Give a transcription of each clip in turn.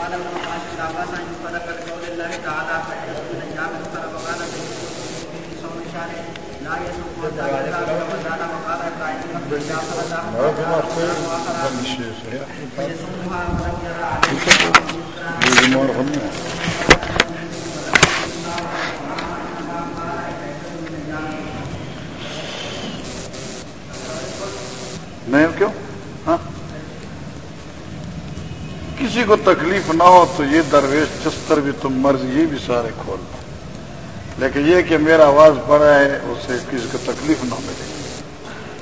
قال ابن عباس لا باس ان يفرق لقول الله تعالى فإن من أيام أخرى وقال في صوم شهر لا يصوم حتى يدرى رمضان وقال إبراهيم إذا فرض فيصومها ولم يرى عليه نہیں کیوں ہاں کسی کو تکلیف نہ ہو تو یہ درویش چستر بھی تم مرضی، یہ بھی سارے کھول دو۔ لیکن یہ کہ میرا آواز بڑا ہے، اسے کسی کو تکلیف نہ ملے۔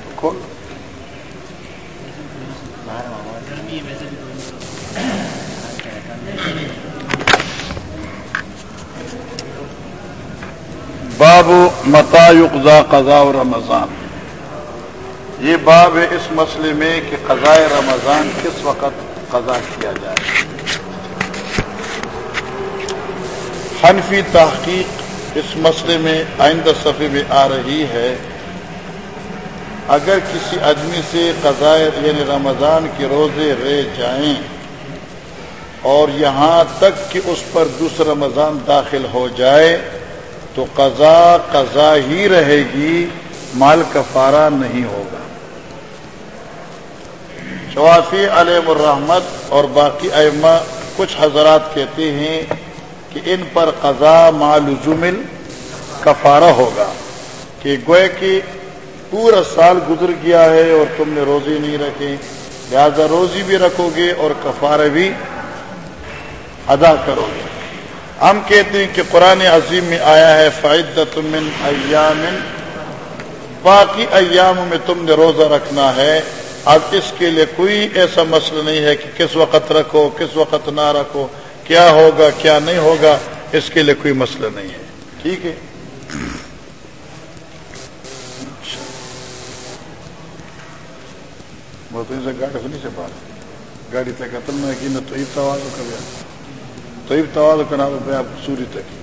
تو کھول باب متا یقضا قضاء رمضان۔ یہ باب ہے اس مسئلے میں کہ قضاء رمضان کس وقت قضا کیا جائے۔ حنفی تحقیق اس مسئلے میں آئندہ صفحے میں آ رہی ہے۔ اگر کسی آدمی سے قضاء یعنی رمضان کے روزے رہ جائیں اور یہاں تک کہ اس پر دوسرا رمضان داخل ہو جائے، تو قضا قضا ہی رہے گی، مال کفارہ نہیں ہوگا۔ شوافی علیہ الرحمت اور باقی ائمہ کچھ حضرات کہتے ہیں کہ ان پر قضا معلومل کفارہ ہوگا کہ گوئے کہ پورا سال گزر گیا ہے اور تم نے روزی نہیں رکھی لہذا روزی بھی رکھو گے اور کفارہ بھی ادا کرو گے۔ ہم کہتے ہیں کہ قرآن عظیم میں آیا ہے فائدت من ایام باقی ایام میں تم نے روزہ رکھنا ہے۔ اب اس کے لیے کوئی ایسا مسئلہ نہیں ہے کہ کس وقت رکھو، کس وقت نہ رکھو، کیا ہوگا، کیا نہیں ہوگا، اس کے لیے کوئی مسئلہ نہیں ہے۔ ٹھیک ہے؟ سے گاڑی نہیں سے بات۔ گاڑی تک قتل تو عید کر تو کرنا سوری تک۔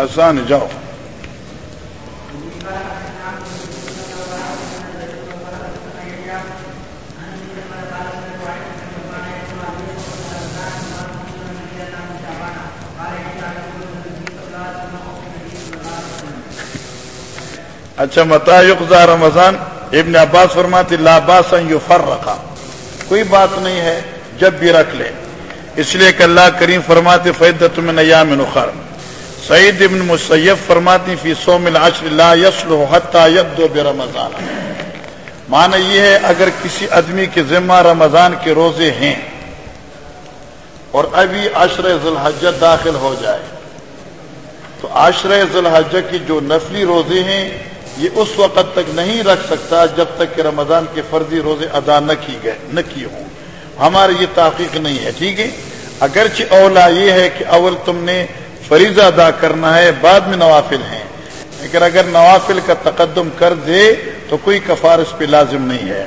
آسان جاؤ۔ اچھا متا یقزا رمضان۔ ابن عباس فرماتی لاباس یو فر رکھا کوئی بات نہیں ہے، جب بھی رکھ لے۔ اس لیے کہ اللہ کریم فرماتے فیدت تم نیام نخر سعید ابن مسیب فرماتی فی سوم العشر لا یسلو حتی یبدو برمضان. معنی یہ ہے اگر کسی آدمی کے ذمہ رمضان کے روزے ہیں اور ابھی عشر ذوالحجہ داخل ہو جائے، تو عشر ذوالحجہ کی جو نفلی روزے ہیں، یہ اس وقت تک نہیں رکھ سکتا جب تک کہ رمضان کے فرضی روزے ادا نہ کی گئے، نہ کی ہوں۔ ہمارے یہ تحقیق نہیں ہے، ٹھیک ہے؟ اگرچہ اولا یہ ہے کہ اول تم نے فریضہ ادا کرنا ہے، بعد میں نوافل ہیں۔ لیکن اگر نوافل کا تقدم کر دے تو کوئی کفار اس پہ لازم نہیں ہے۔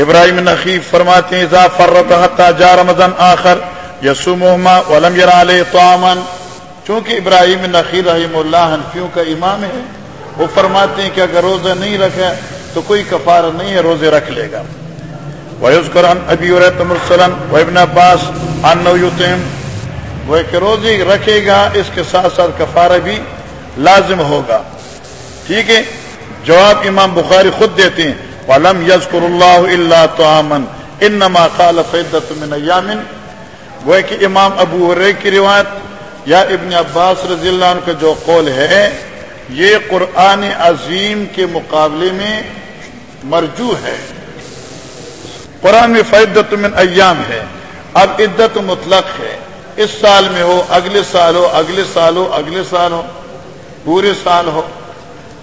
ابراہیم نقیب فرماتے ہیں، اذا فرت حتی جا رمضان آخر یسومہما ولم یرا علیہ طعاما. چونکہ ابراہیم نقیر رحیم اللہ حنفیوں کا امام ہے، وہ فرماتے ہیں کہ اگر روزہ نہیں رکھا تو کوئی کفار نہیں ہے، روزے رکھ لے گا۔ ویذکر عن ابی ہریرہ مرسلن و ابن عباس انه وہ کہ روزی رکھے گا، اس کے ساتھ ساتھ کفارہ بھی لازم ہوگا۔ ٹھیک ہے؟ جواب امام بخاری خود دیتے ہیں۔ ولم یذکر اللہ الا طعاما انما قال فیدۃ من ایام وہ کہ امام ابو ہریرہ کی روایت یا ابن عباس رضی اللہ عنہ کا جو قول ہے، یہ قرآن عظیم کے مقابلے میں مرجو ہے۔ قرآن میں فیدت من ایام ہے۔ اب عدت مطلق ہے۔ اس سال میں ہو، اگلے سال ہو، اگلے سال ہو، اگلے سال ہو، پورے سال ہو۔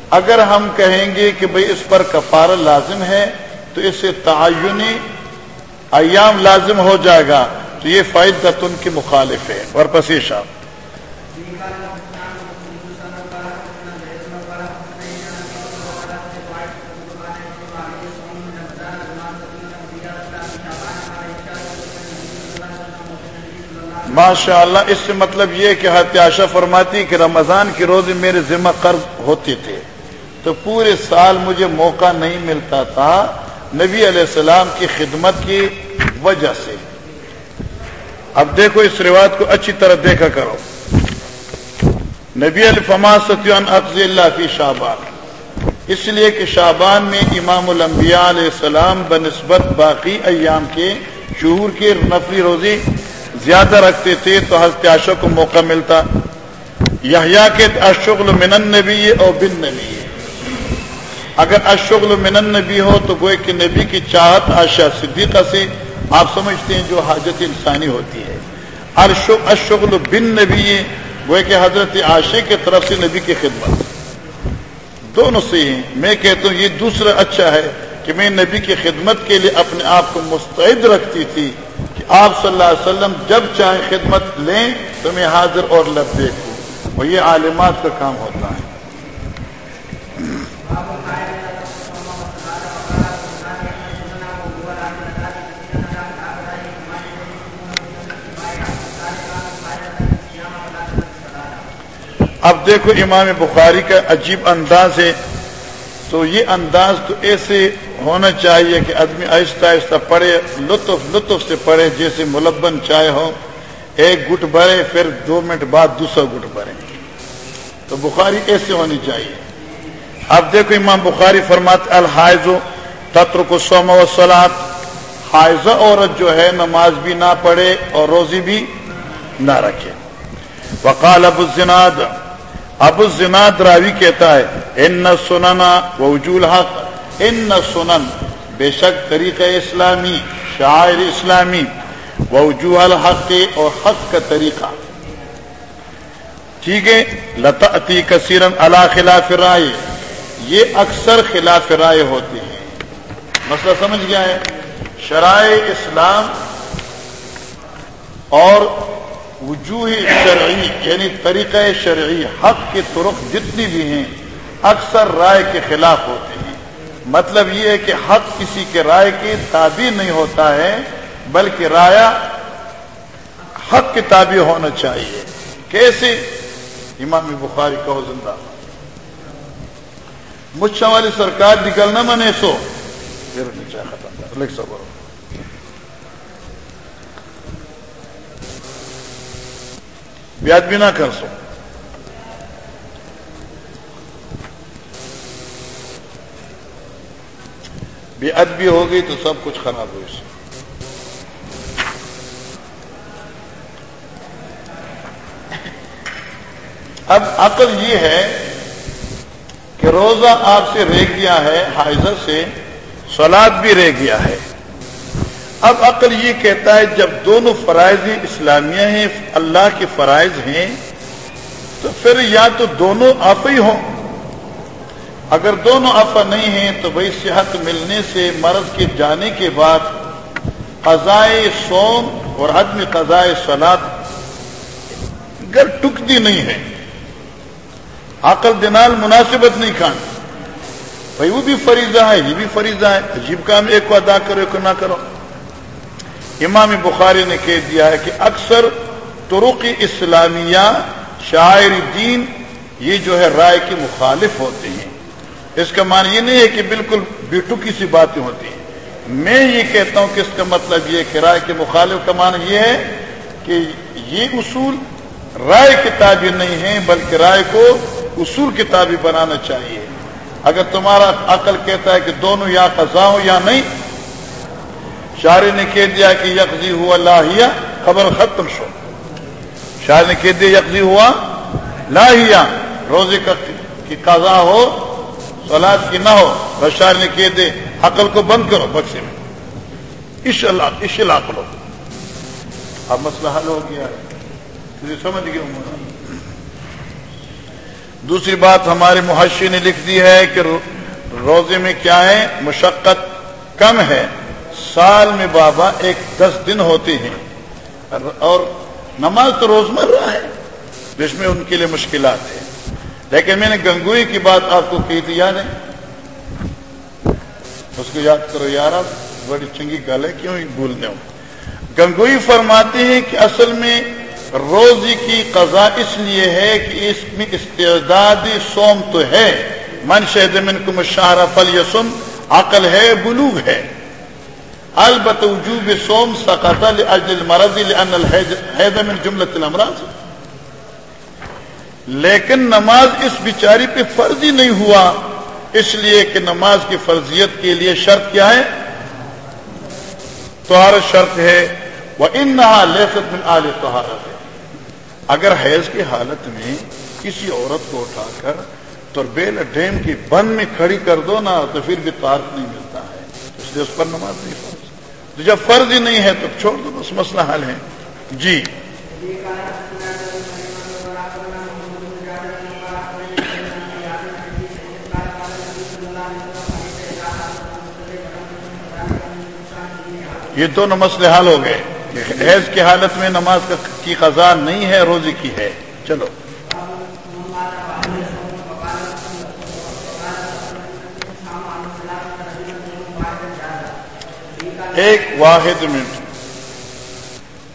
اگر ہم کہیں گے کہ بھئی اس پر کفارہ لازم ہے، تو اس سے تعینی ایام لازم ہو جائے گا۔ تو یہ فائدت تن کے مخالف ہے۔ اور پسیشہ ماشاء اللہ اس سے مطلب یہ کہ ہتیاشا فرماتی کہ رمضان کی روزے میرے ذمہ قرض ہوتے تھے۔ تو پورے سال مجھے موقع نہیں ملتا تھا نبی علیہ السلام کی خدمت کی وجہ سے۔ اب دیکھو اس روایت کو اچھی طرح دیکھا کرو۔ نبی الفما ستیان اقضی اللہ فی شعبان۔ اس لیے کہ شعبان میں امام الانبیاء علیہ السلام بنسبت باقی ایام کے شہور کے نفلی روزی زیادہ رکھتے تھے تو حضرت عاشق کو موقع ملتا۔ یحییٰ کے اشغل من النبی اور بن نبی۔ اگر اشغل من النبی ہو تو گوئے کہ نبی کی چاہت آشا صدیقہ سے آپ سمجھتے ہیں جو حاجت انسانی ہوتی ہے۔ اشغل بن نبی گوئے کہ حضرت عاشق کی طرف سے نبی کی خدمت۔ دونوں سے ہیں۔ میں کہتا ہوں یہ دوسرا اچھا ہے کہ میں نبی کی خدمت کے لیے اپنے آپ کو مستعد رکھتی تھی۔ آپ صلی اللہ علیہ وسلم جب چاہیں خدمت لیں تو میں حاضر اور لب دیکھوں اور یہ عالمات کا کام ہوتا ہے۔ اب دیکھو امام بخاری کا عجیب انداز ہے۔ تو یہ انداز تو ایسے ہونا چاہیے کہ آدمی آہستہ آہستہ پڑھے، لطف لطف سے پڑھے، جیسے ملبن چائے ہو، ایک گٹ بھرے، پھر دو منٹ بعد دوسرا گٹ بھرے۔ تو بخاری ایسے ہونی چاہیے۔ اب دیکھو امام بخاری فرمات الحائض تتر کو سوم و سلاد حائضہ عورت جو ہے، نماز بھی نہ پڑھے اور روزی بھی نہ رکھے۔ وقال ابو الزناد ابو الزناد راوی کہتا ہے، ان سننا وجول حق ان سنن، بے شک طریقہ اسلامی شاعر اسلامی وجوہ الحق اور حق کا طریقہ۔ ٹھیک ہے لتا کثیرن اللہ خلاف رائے۔ یہ اکثر خلاف رائے ہوتے ہیں۔ مسئلہ سمجھ گیا ہے؟ شرائع اسلام اور وجوہ شرعی یعنی طریقہ شرعی، حق کے طرق جتنی بھی ہیں، اکثر رائے کے خلاف ہوتے ہیں۔ مطلب یہ ہے کہ حق کسی کے رائے کی تابع نہیں ہوتا ہے، بلکہ رایا حق کی تابع ہونا چاہیے۔ کیسے امام بخاری کہو زندہ مچھا والی سرکار نکلنا منے سو۔ لکھ سو برو۔ بیاد بھی نہ کر سو۔ بے ادبی ہو گئی تو سب کچھ خراب ہو اس اب عقل یہ ہے کہ روزہ آپ سے رہ گیا ہے حائزہ سے سلاد بھی رہ گیا ہے۔ اب عقل یہ کہتا ہے، جب دونوں فرائض اسلامیہ ہیں، اللہ کے فرائض ہیں، تو پھر یا تو دونوں آپ ہی ہوں۔ اگر دونوں آفا نہیں ہیں تو بھائی صحت ملنے سے مرض کے جانے کے بعد قضائے سوم اور حد قضائے سلاد گر ٹکتی نہیں ہے۔ عقل دنال مناسبت نہیں کھان۔ بھائی وہ بھی فریضہ ہے، یہ بھی فریضہ ہے۔ عجیب کام ایک کو ادا کرو، ایک کو نہ کرو۔ امام بخاری نے کہہ دیا ہے کہ اکثر طرق اسلامیہ، شاعر دین یہ جو ہے رائے کے مخالف ہوتے ہیں۔ اس کا معنی یہ نہیں ہے کہ بالکل بیٹو کی سی باتیں ہوتی ہیں۔ میں یہ کہتا ہوں کہ اس کا مطلب یہ کہ رائے کے مخالف کا معنی یہ ہے کہ یہ اصول رائے کتابی نہیں ہے بلکہ رائے کو اصول کتابی بنانا چاہیے۔ اگر تمہارا عقل کہتا ہے کہ دونوں یا قضا ہو یا نہیں شاعر نے کہہ دیا کہ یکزی ہوا لاہیا، خبر ختم شو۔ شاعر نے کہہ دیا یکزی ہوا لاہیا، روزے کا قضا ہو سولاد کی نہ ہو بس شاعر نے کہہ دے، عقل کو بند کرو بخشے میں۔ اس اللہ اس علاق لو اب مسئلہ حل ہو گیا۔ ہے سمجھ گئے دوسری بات ہمارے محشی نے لکھ دی ہے کہ روزے میں کیا ہے؟ مشقت کم ہے۔ سال میں بابا ایک دس دن ہوتے ہیں۔ اور نماز تو روزمرہ ہے۔ جس میں ان کے لیے مشکلات ہیں۔ لیکن میں نے گنگوئی کی بات آپ کو کہی تھی، یاد ہے؟ اس کو یاد کرو، یار آپ بڑی چنگی گل ہے کیوں بھولنے ہو؟ گنگوئی فرماتے ہیں کہ اصل میں روزی کی قضا اس لیے ہے کہ اس میں استعدادی سوم تو ہے۔ من شہد من کو مشاہرہ فل یسم عقل ہے، بلوغ ہے۔ البت وجوب سوم سقط لاجل المرض لان الحید من جملۃ الامراض۔ لیکن نماز اس بیچاری پہ فرض ہی نہیں ہوا۔ اس لیے کہ نماز کی فرضیت کے لیے شرط کیا ہے؟ توہارت شرط ہے۔ وہ ان نہا لہست من آل توہارت ہے اگر حیض کی حالت میں کسی عورت کو اٹھا کر تو بیل ڈیم کی بند میں کھڑی کر دو نا، تو پھر بھی تارک نہیں ملتا ہے۔ اس لیے اس پر نماز نہیں فرض۔ تو جب فرض ہی نہیں ہے تو چھوڑ دو، بس مسئلہ حل ہے۔ جی۔ یہ دونوں مسئلے حل ہو گئے۔ حیض کی حالت میں نماز کی قضا نہیں ہے روزی کی ہے۔ چلو۔ ایک واحد منٹ۔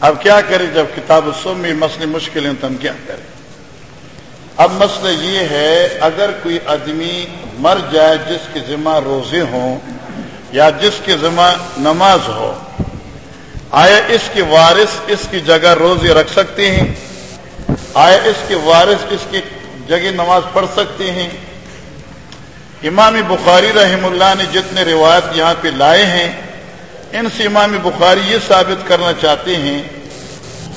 اب کیا کریں جب کتاب میں مسئلے مشکل ہیں تو ہم کیا کریں؟ اب مسئلہ یہ ہے، اگر کوئی آدمی مر جائے جس کے ذمہ روزے ہوں یا جس کے ذمہ نماز ہو آیا اس کے وارث اس کی جگہ روزے رکھ سکتے ہیں؟ آیا اس کے وارث اس کی جگہ نماز پڑھ سکتے ہیں؟ امام بخاری رحم اللہ نے جتنے روایت یہاں پہ لائے ہیں، ان سے امام بخاری یہ ثابت کرنا چاہتے ہیں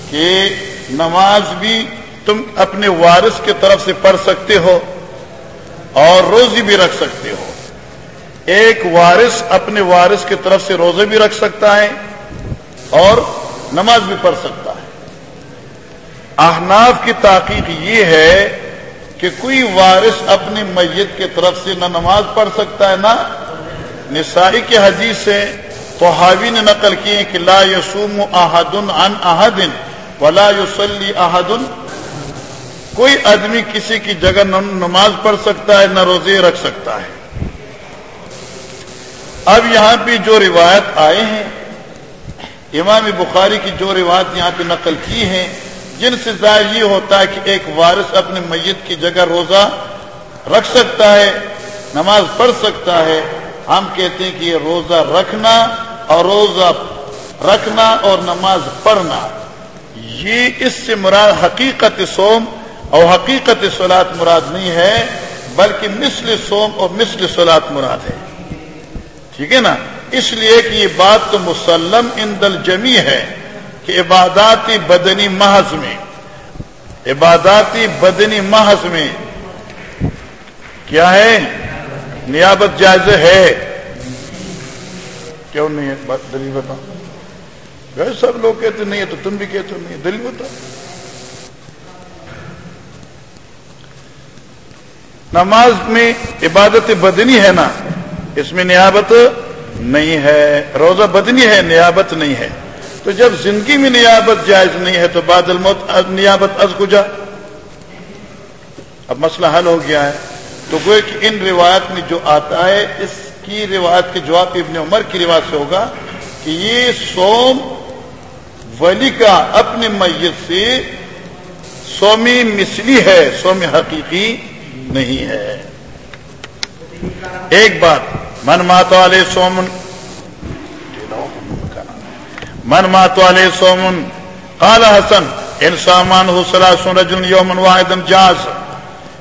کہ نماز بھی تم اپنے وارث کی طرف سے پڑھ سکتے ہو اور روزی بھی رکھ سکتے ہو۔ ایک وارث اپنے وارث کی طرف سے روزے بھی رکھ سکتا ہے اور نماز بھی پڑھ سکتا ہے۔ احناف کی تحقیق یہ ہے کہ کوئی وارث اپنی میت کی طرف سے نہ نماز پڑھ سکتا ہے نہ نسائی کے حدیث سے۔ تو حاوی نے نقل کی ہے کہ لا یسوم احد عن احد ولا یصلی احد کوئی آدمی کسی کی جگہ نہ نماز پڑھ سکتا ہے نہ روزے رکھ سکتا ہے۔ اب یہاں پہ جو روایت آئے ہیں امام بخاری کی جو روایت یہاں پہ نقل کی ہیں، جن سے ظاہر یہ ہوتا ہے کہ ایک وارث اپنے میت کی جگہ روزہ رکھ سکتا ہے، نماز پڑھ سکتا ہے۔ ہم کہتے ہیں کہ یہ روزہ رکھنا اور روزہ رکھنا اور نماز پڑھنا، یہ اس سے مراد حقیقت سوم اور حقیقت سولاد مراد نہیں ہے، بلکہ مثل سوم اور مثل سولاد مراد ہے۔ ٹھیک ہے نا؟ اس لیے کہ یہ بات تو مسلم ان دل جمی ہے کہ عباداتی بدنی محض میں، عباداتی بدنی محض میں کیا ہے؟ نیابت جائز ہے۔ کیوں نہیں ہے؟ دلیل بتاؤ۔ سب لوگ کہتے نہیں ہے تو تم بھی کہتے نہیں ہے؟ دلیل بتاؤ۔ نماز میں عبادت بدنی ہے نا، اس میں نیابت نہیں ہے، روزہ بدنی ہے، نیابت نہیں ہے۔ تو جب زندگی میں نیابت جائز نہیں ہے تو بعد الموت، نیابت از گجا اب مسئلہ حل ہو گیا ہے۔ تو گوئے کہ ان روایت میں جو آتا ہے، اس کی روایت کے جواب ابن عمر کی روایت سے ہوگا کہ یہ سوم ولی کا اپنے میت سے سومی مثلی ہے، سومی حقیقی نہیں ہے۔ ایک بات من مات والے سومن من مات والے سومن قال حسن ان سامان حسلا سن رجن یومن واحد جاز۔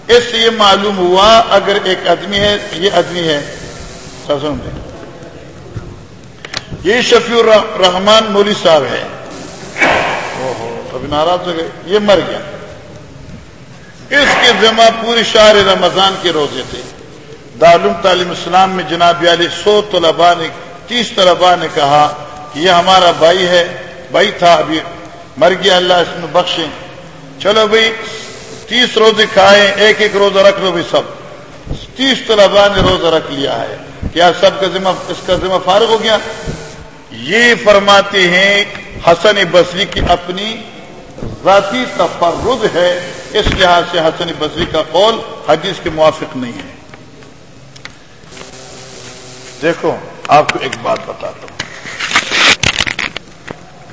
اس سے یہ معلوم ہوا اگر ایک آدمی ہے، یہ آدمی ہے۔ یہ شفیع الرحمان مولی صاحب ہے۔ ابھی ناراض ہو گئے۔ یہ مر گیا۔ اس کے ذمہ پوری شہر رمضان کے روزے تھے۔ دارالعلوم تعلیم اسلام میں جناب علی سو طلبا نے تیس طلبا نے کہا کہ یہ ہمارا بھائی ہے، بھائی تھا ابھی۔ مر گیا اللہ اس میں بخشیں چلو بھائی، تیس روزے کھائے، ایک ایک روزہ رکھ لو بھائی سب۔ تیس طلبا نے روزہ رکھ لیا ہے۔ کیا سب کا ذمہ اس کا ذمہ فارغ ہو گیا؟ یہ فرماتے ہیں، حسن بصری کی اپنی ذاتی تفرد ہے۔ اس لحاظ سے حسن بصری کا قول حدیث کے موافق نہیں ہے۔ دیکھو، آپ کو ایک بات بتاتا ہوں۔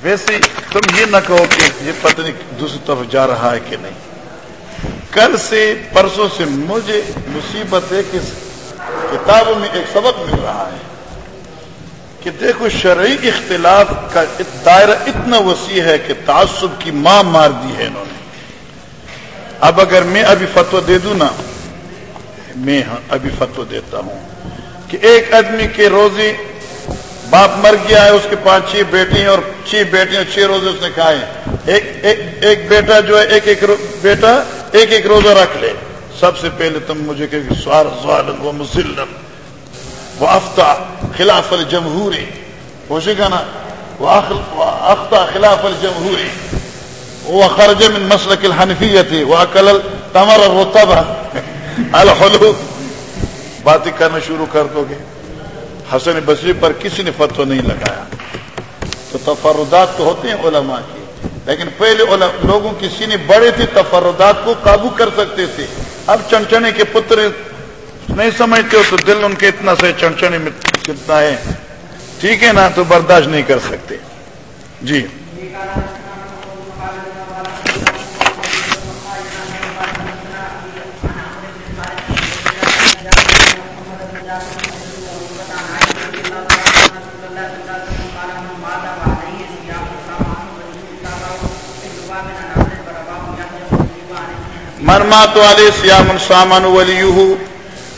ویسے تم یہ نہ کہو کہ یہ پتہ نہیں دوسری طرف جا رہا ہے کہ نہیں۔ کل سے پرسوں سے مجھے مصیبت ہے کہ کتابوں میں ایک سبق مل رہا ہے کہ دیکھو، شرعی اختلاف کا دائرہ اتنا وسیع ہے کہ تعصب کی ماں مار دی ہے انہوں نے۔ اب اگر میں ابھی فتو دے دوں نا، میں ہاں ابھی فتو دیتا ہوں۔ کہ ایک آدمی کے روزی باپ مر گیا ہے اس کے پاس چھ بیٹی اور چھ بیٹیاں چھ روزے اس نے کھائے ایک ایک, ایک بیٹا جو ہے ایک ایک بیٹا ایک ایک روزہ رکھ لے۔ سب سے پہلے تم مجھے کہ سوار ظالم و مسلم وہ افتا خلاف الجمہوری پوچھے گا نا وہ خلاف الجمہوری وہ خرج من مسلک الحنفیت وہ اکل تمر وہ الحلو۔ باتیں کرنا شروع کر دو گے۔ حسن بصری پر کسی نے فتو نہیں لگایا۔ تو تفردات تو ہوتے ہیں علماء کی لیکن پہلے لوگوں کی سینے بڑے تھے، تفردات کو قابو کر سکتے تھے۔ اب چنچنے کے پتر نہیں سمجھتے ہو تو دل ان کے اتنا سے چنچنے میں کتنا ہے۔ ٹھیک ہے نا، تو برداشت نہیں کر سکتے۔ جی۔ مرمات والے سیام سامان ولی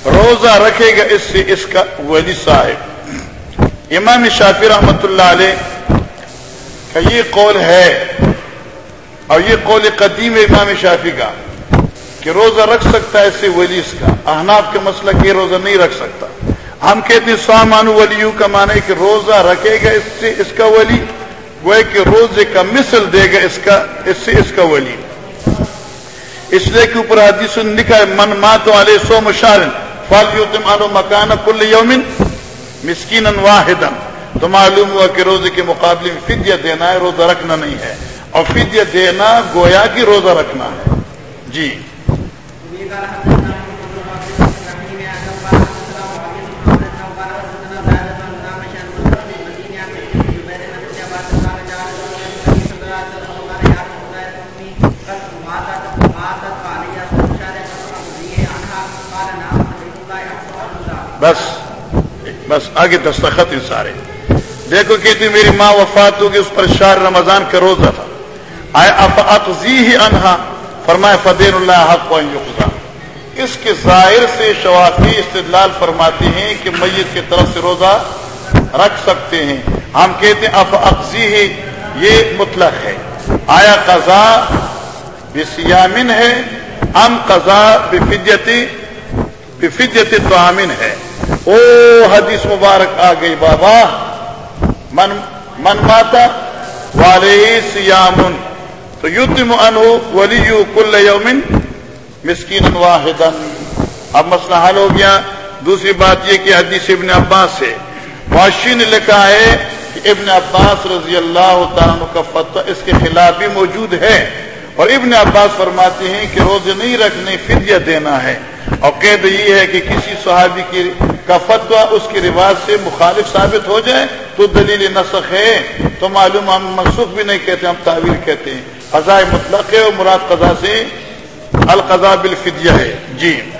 روزہ رکھے گا اس سے اس کا ولی صاحب۔ امام شافی رحمت اللہ علیہ کا یہ قول ہے اور یہ قول قدیم امام شافی کا کہ روزہ رکھ سکتا ہے اس سے ولی اس کا۔ احناف کے مسئلہ کہ روزہ نہیں رکھ سکتا۔ ہم کہتے ہیں سامان ولیو کا معنی کہ روزہ رکھے گا اس سے اس کا ولی، وہ کہ روزے کا مثل دے گا اس کا، اس سے اس کا ولی۔ اس لیے کے اوپر حدیث لکھا ہے، من مات والے سو مشارن فال یو مکان کل یومن مسکین واحد تو معلوم ہوا کہ روزے کے مقابلے میں فدیہ دینا ہے، روزہ رکھنا نہیں ہے، اور فدیہ دینا گویا کہ روزہ رکھنا ہے۔ جی۔ بس بس آگے دستخط ہیں سارے۔ دیکھو کہتی میری ماں وفات ہوگی، اس پر شار رمضان کا روزہ تھا۔ آئے افزی ہی انہا فرمائے فدین اللہ حق خدا اس کے ظاہر سے شوافی استدلال فرماتے ہیں کہ میت کی طرف سے روزہ رکھ سکتے ہیں۔ ہم کہتے ہیں، اف اقزی ہی یہ مطلق ہے۔ آیا قضا بسیامن ہے، ام قضا بفدیتی بفدیتی تو ہے۔ او حدیث مبارک آ گئی بابا، من من ماتا والے سیامن تو یتم انو ولی کل یومن مسکین واحد اب مسئلہ حل ہو گیا۔ دوسری بات یہ کہ حدیث ابن عباس سے معاشی نے لکھا ہے کہ ابن عباس رضی اللہ تعالیٰ کا فتح اس کے خلاف بھی موجود ہے۔ اور ابن عباس فرماتے ہیں کہ روزے نہیں رکھنے، فدیہ دینا ہے۔ اور قید یہ ہے کہ کسی صحابی کی کا فتوا اس کے رواج سے مخالف ثابت ہو جائے تو دلیل نسخ ہے، تو معلوم ہم منسوخ بھی نہیں کہتے، ہم تعویر کہتے ہیں۔ قضاء مطلق ہے اور مراد قضا سے القضا بالفدیہ ہے۔ جی۔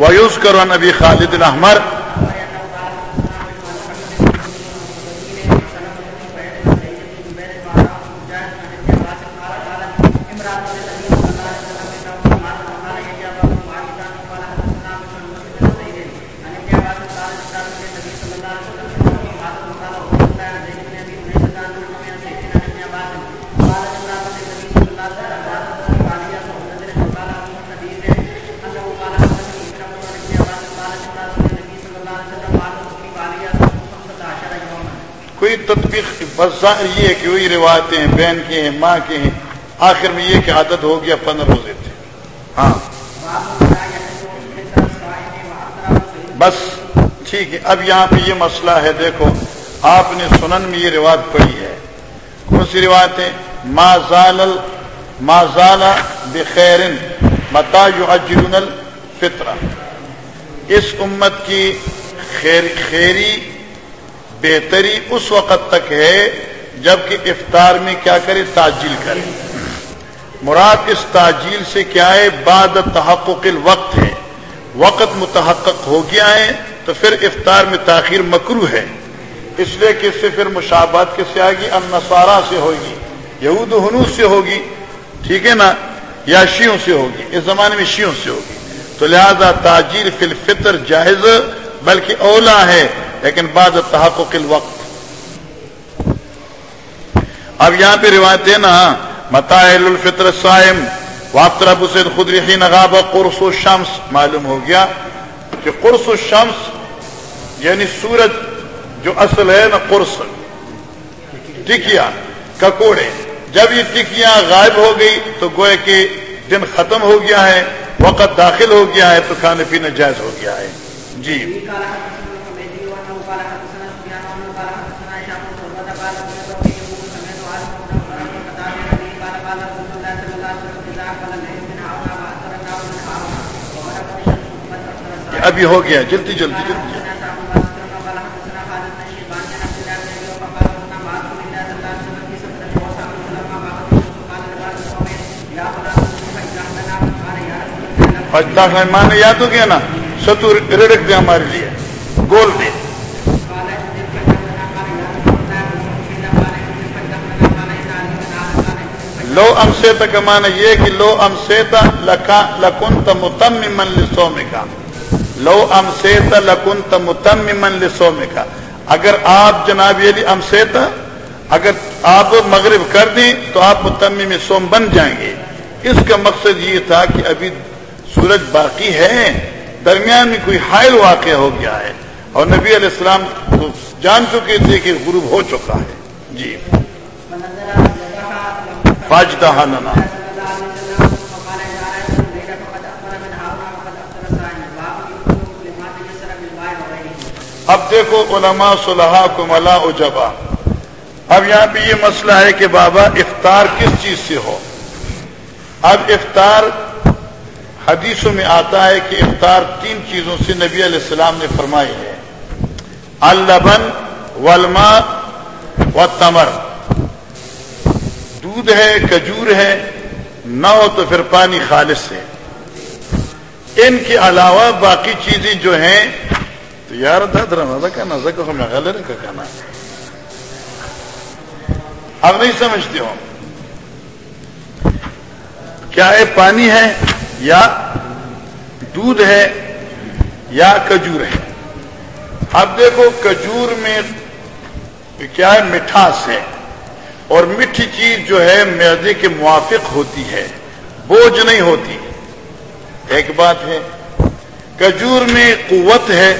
ویوز کرو نبی خالد الحمر کوئی ظاہر یہ ہے کہ وہی روایتیں ہیں، بہن کی ہیں، ماں کی ہیں۔ آخر میں یہ کہ عادت ہو گیا، پندرہ روزے تھے۔ ہاں۔ بس، ٹھیک ہے۔ اب یہاں پہ یہ مسئلہ ہے، دیکھو، آپ نے سنن میں یہ روایت پڑھی ہے۔ کون سی روایت ہے؟ ما زال ما زال بخیر متا یو الفطرہ۔ اس امت کی خیر خیری بہتری اس وقت تک ہے جبکہ افطار میں کیا کرے؟ تاجیل کرے۔ مراد اس تاجیل سے کیا ہے؟ بعد تحقق الوقت ہے۔ وقت متحقق ہو گیا ہے تو پھر افطار میں تاخیر مکرو ہے۔ اس لیے کہ اس سے پھر مشابات کس سے آئے گی؟ النسارا سے ہوگی۔ یہود ہنوس سے ہوگی۔ ٹھیک ہے نا؟ یا شیوں سے ہوگی۔ اس زمانے میں شیوں سے ہوگی۔ تو لہذا تاجیر فی الفطر جائز، بلکہ اولا ہے۔ لیکن بعد تحقق الوقت۔ اب یہاں پہ روایت ہے نا متا الفطر سائم واپتر ابو سید خود رحی نغاب قرص و شمس معلوم ہو گیا کہ قرص و شمس یعنی سورج جو اصل ہے نا قرص ٹکیا ککوڑے۔ جب یہ ٹکیاں غائب ہو گئی تو گوئے کہ دن ختم ہو گیا ہے، وقت داخل ہو گیا ہے تو کھانے پینے جائز ہو گیا ہے۔ جی۔ ابھی ہو گیا جلدی جلدی جلدی۔ مہمان یاد ہو گیا نا؟ ستو رڑک دے ہمارے لیے۔ گول دے۔ لو ام سیتا کا معنی یہ کہ لو ام سیتا لکن تمتم من لسو میں کا لو ام سیتا لکن تمتم من لسو میں کا اگر آپ جناب علی ام سیتا اگر آپ مغرب کر دیں تو آپ متمی میں سوم بن جائیں گے. اس کا مقصد یہ تھا کہ ابھی سورج باقی ہے، درمیان میں کوئی حائل واقع ہو گیا ہے. اور نبی علیہ السلام جان چکے تھے کہ غروب ہو چکا ہے. جی. فاجدہ ننا. اب دیکھو علماء صلحاء کو ملا اجبا۔ اب یہاں پہ یہ مسئلہ ہے کہ بابا افطار کس چیز سے ہو؟ اب افطار حدیثوں میں آتا ہے کہ افطار تین چیزوں سے نبی علیہ السلام نے فرمائی ہے۔ البن ولما و تمر دودھ ہے کجور ہے، نہ ہو تو پھر پانی خالص ہے۔ ان کے علاوہ باقی چیزیں جو ہیں تو یار داد رہا کہنا میں غلط کا کہنا اب نہیں سمجھتے ہو کیا ہے پانی ہے یا دودھ ہے یا کجور ہے اب دیکھو کجور میں کیا ہے مٹھاس ہے اور میٹھی چیز جو ہے میدے کے موافق ہوتی ہے بوجھ نہیں ہوتی ایک بات ہے کجور میں قوت ہے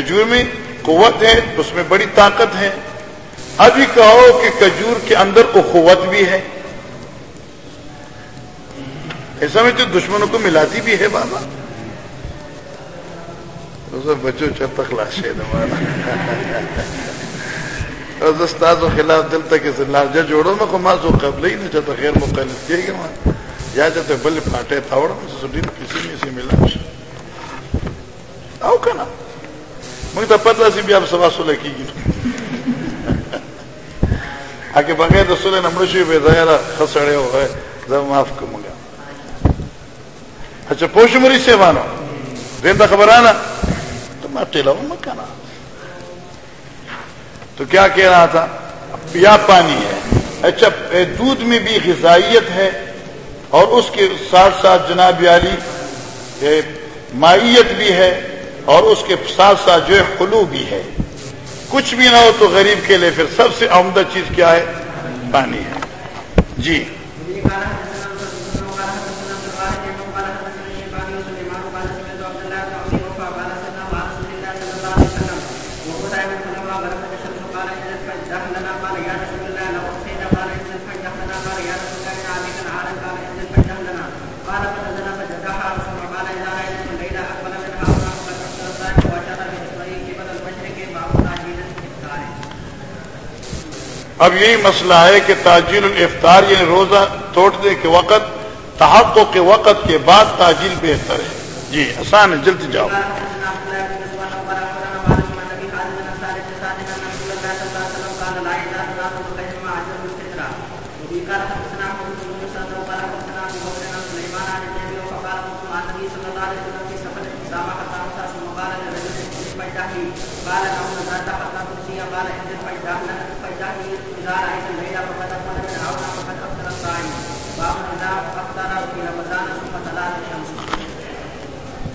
کجور میں قوت ہے، اس میں بڑی طاقت ہے۔ ابھی کہو کہ کجور کے اندر اخوت بھی ہے۔ ایسا میں تو دشمنوں کو ملاتی بھی ہے بابا۔ بچوں چت خلاص ہے استاد و خلاف دل تک جا جوڑو، میں کو ماسو قبل ہی نہیں چاہتا، خیر مخالف کیے گا وہاں یا چاہتے بل پھاٹے تھاوڑ کسی میں سے ملا۔ آؤ کا نا مجھے تو پتہ سی بھی آپ سوا سولہ کی گی۔ آگے بغیر تو سولہ نمبر شی بے ظاہرہ خسڑے ہو گئے۔ جب معاف کو منگا اچھا پوش مری سے مانو دین خبر آنا۔ تو میں ٹیلا ہوں مکانا تو کیا کہہ رہا تھا؟ یا پانی ہے۔ اچھا دودھ میں بھی غذائیت ہے اور اس کے ساتھ ساتھ جناب علی مائیت بھی ہے۔ اور اس کے ساتھ ساتھ جو ہے خلو بھی ہے۔ کچھ بھی نہ ہو تو غریب کے لیے پھر سب سے عمدہ چیز کیا ہے؟ پانی ہے۔ جی۔ اب یہی مسئلہ ہے کہ تاجیل الافطار یعنی روزہ توڑنے کے وقت، تحقق کے وقت کے بعد تاجیل بہتر ہے۔ جی آسان ہے، جلد جاؤ۔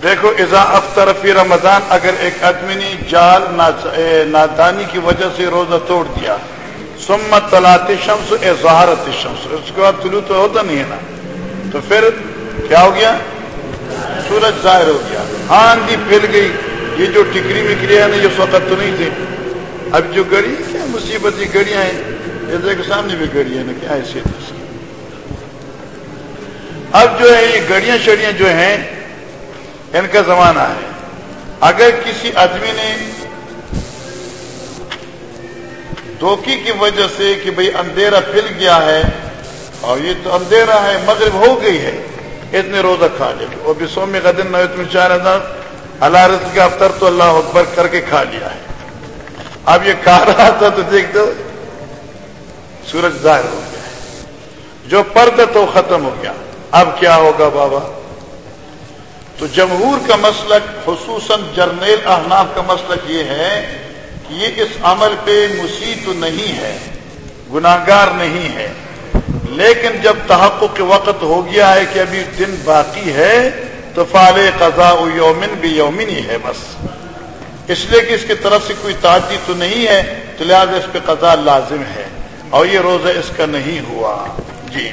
دیکھو ازا افطر فی رمضان، اگر ایک آدمی نے جال نادانی کی وجہ سے روزہ توڑ دیا سمت طلاط شمس اظہارت شمس اس کے بعد طلوع تو ہوتا نہیں ہے نا؟ تو پھر کیا ہو گیا؟ سورج ظاہر ہو گیا۔ ہاں، آندھی پھیل گئی۔ یہ جو ٹکری مکری ہے نا، یہ وقت تو نہیں تھے اب جو گڑی کیا مصیبت یہ گڑیاں ہیں ایسے کے سامنے بھی گڑی ہے نا، کیا ایسے اب جو ہے، یہ گڑیاں شڑیاں جو ہیں ان کا زمانہ ہے۔ اگر کسی آدمی نے دھوکی کی وجہ سے کہ بھئی اندھیرا پھیل گیا ہے، اور یہ تو اندھیرا ہے، مغرب ہو گئی ہے، اتنے روزہ کھا لے۔ وہ بھی سو میں قدم نہ تم چار ہزار اللہ رس کا افطر تو اللہ اکبر کر کے کھا لیا ہے۔ اب یہ کھا رہا تھا تو دیکھ دو، سورج ظاہر ہو گیا جو پرد تو ختم ہو گیا۔ اب کیا ہوگا بابا؟ تو جمہور کا مسلک، خصوصاً جرنیل احناف کا مسلک یہ ہے کہ یہ اس عمل پہ مسیح تو نہیں ہے گناگار نہیں ہے۔ لیکن جب تحقق کے وقت ہو گیا ہے کہ ابھی دن باقی ہے، تو فال قضاء یومن بھی یومن ہی ہے بس۔ اس لیے کہ اس کی طرف سے کوئی تعدی تو نہیں ہے، تو لہٰذا اس پہ قضاء لازم ہے۔ اور یہ روزہ اس کا نہیں ہوا۔ جی۔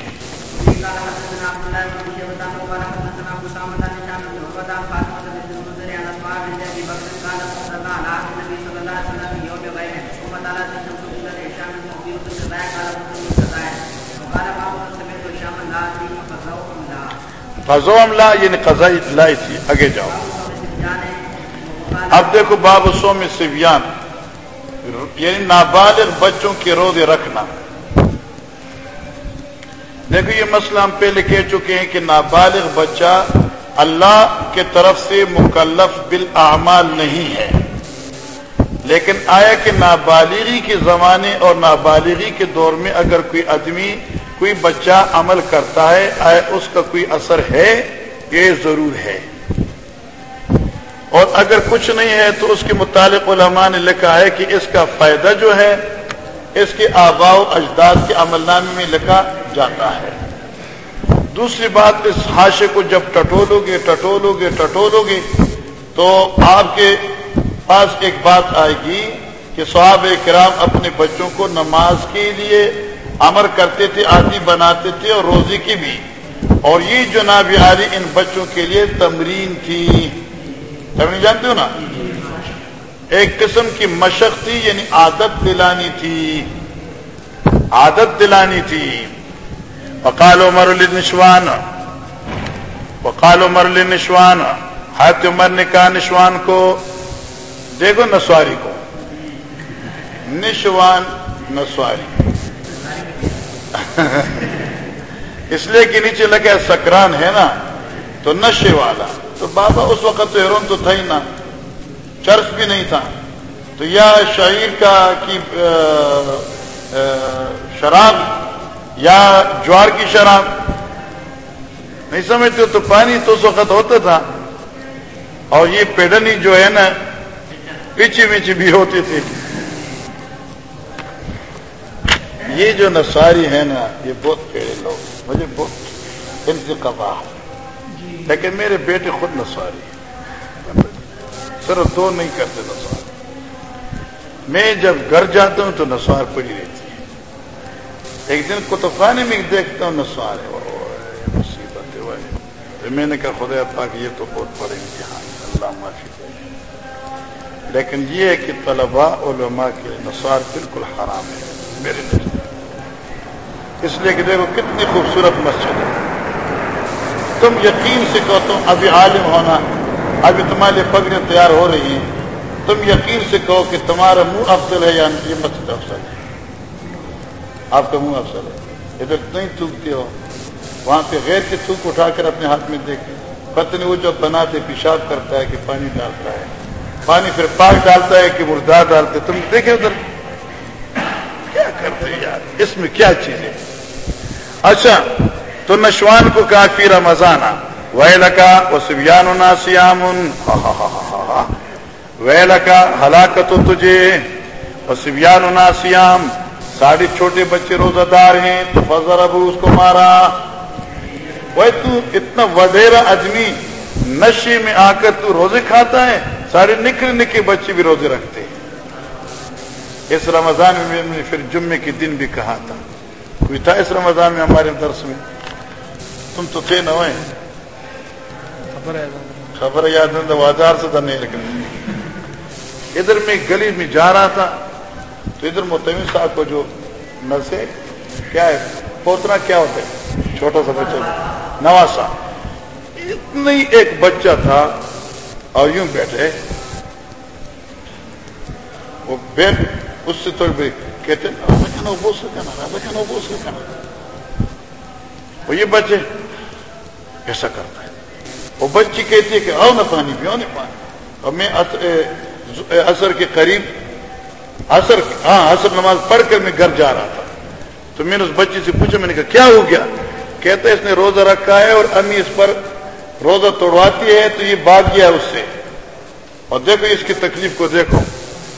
فضو عملہ یعنی قضائی لائی تھی، آگے جاؤ۔ اب دیکھو باب سو میں سویان یعنی نابالغ بچوں کے روزے رکھنا۔ دیکھو یہ مسئلہ ہم پہلے کہہ چکے ہیں کہ نابالغ بچہ اللہ کے طرف سے مکلف بالاعمال نہیں ہے۔ لیکن آیا کہ نابالغی کے زمانے اور نابالغی کے دور میں اگر کوئی آدمی کوئی بچہ عمل کرتا ہے آیا اس کا کوئی اثر ہے؟ یہ ضرور ہے۔ اور اگر کچھ نہیں ہے تو اس کے متعلق علماء نے لکھا ہے کہ اس کا فائدہ جو ہے، اس کے آبا و اجداد کے عمل نامے میں لکھا جاتا ہے۔ دوسری بات، اس حاشے کو جب ٹٹولو گے ٹٹولو گے ٹٹولو گے تو آپ کے پاس ایک بات آئے گی کہ صحاب کرام اپنے بچوں کو نماز کے لیے امر کرتے تھے آدھی بناتے تھے اور روزی کی بھی۔ اور یہ جو عالی ان بچوں کے لیے تمرین تھی۔ تمرین جانتے ہو نا؟ ایک قسم کی مشق تھی یعنی عادت دلانی تھی۔ عادت دلانی تھی۔ وقال عمر نشوان وقال عمر نشوان حت عمر نے کہا نشوان کو، دیکھو نسواری کو۔ نشوان نسواری۔ اس لیے کہ نیچے لگے سکران ہے نا، تو نشے والا۔ تو بابا اس وقت تو ہیرون تو تھا ہی نا۔ چرچ بھی نہیں تھا۔ تو یا شعیر کا کی شراب، یا جوار کی شراب۔ نہیں سمجھتے تو پانی تو اس وقت ہوتا تھا۔ اور یہ پیڈنی جو ہے نا، پیچھے پیچھے بھی ہوتی تھی۔ یہ جو نساری ہے نا، یہ بہت پیڑے لوگ مجھے بہت ان سے لیکن میرے بیٹے خود نسواری صرف دو نہیں کرتے نسوار میں جب گھر جاتا ہوں تو نسوار پڑی رہتی ہے۔ ایک دن کتفانے میں دیکھتا ہوں نسوار ہے مصیبت ہے میں نے کہا خدا پاک، یہ تو بہت بڑے امتحان اللہ معافی دے لیکن یہ ہے کہ طلباء، علماء کے نسوار بالکل حرام ہے۔ میرے نزدیک اس لیے کہ دیکھو کتنی خوبصورت مسجد ہے۔ تم یقین سے کہو تم ابھی عالم ہونا ابھی تمہارے لیے پگڑیں تیار ہو رہی ہیں۔ تم یقین سے کہو کہ تمہارا منہ افضل ہے یا یہ مسجد افضل ہے۔ آپ کا منہ افضل ہے۔ ادھر نہیں تھوکتے ہو، وہاں پہ غیر کے تھوک اٹھا کر اپنے ہاتھ میں دیکھیں۔ پتنی وہ جو بناتے، پیشاب کرتا ہے کہ پانی ڈالتا ہے۔ پانی پھر پاک ڈالتا ہے کہ مردار ڈالتے۔ تم دیکھے ادھر۔ کیا کرتے یار؟ اس میں کیا چیز ہے اچھا تو نشوان کو کافی رمضان۔ وہ لکا سبیان سیام وہ لکا ہلاکت تجھے۔ وہ سبیان سیام ساڑھے چھوٹے بچے روزہ دار ہیں، تو فضر ابو اس کو مارا۔ وہ تو اتنا وڈیرا آدمی نشے میں آ کر تو روزے کھاتا ہے سارے نکلے نکے بچے بھی روزے رکھتے۔ ہیں اس رمضان میں میں نے پھر جمعے کے دن بھی کہا تھا۔ کوئی تھا اس رمضان میں ہمارے درس میں۔ تم تو تھے نہ خبر یاد نہیں بازار سے تھا نہیں لیکن ادھر میں گلی میں جا رہا تھا۔ تو ادھر متم صاحب کو جو نسے کیا ہے؟ پوتنا کیا ہوتا ہے؟ چھوٹا سا بچہ۔ نواسا اتنا ہی ایک بچہ تھا اور یوں بیٹھے۔ وہ بیٹھ اس سے تو کہتے ہیں راجا نو بوس کرنا راجا کا نو بوس کرنا وہ یہ بچے ایسا کرتا ہے وہ بچی کہتی ہے کہ آؤ نہ پانی پیو نہ پانی۔ اور میں اثر کے قریب اثر ہاں اثر نماز پڑھ کر میں گھر جا رہا تھا۔ تو میں نے اس بچی سے پوچھا، میں نے کہا، کیا ہو گیا؟ کہتا ہے، اس نے روزہ رکھا ہے اور امی اس پر روزہ توڑواتی ہے، تو یہ بھاگ گیا اس سے۔ اور دیکھو، اس کی تکلیف کو دیکھو۔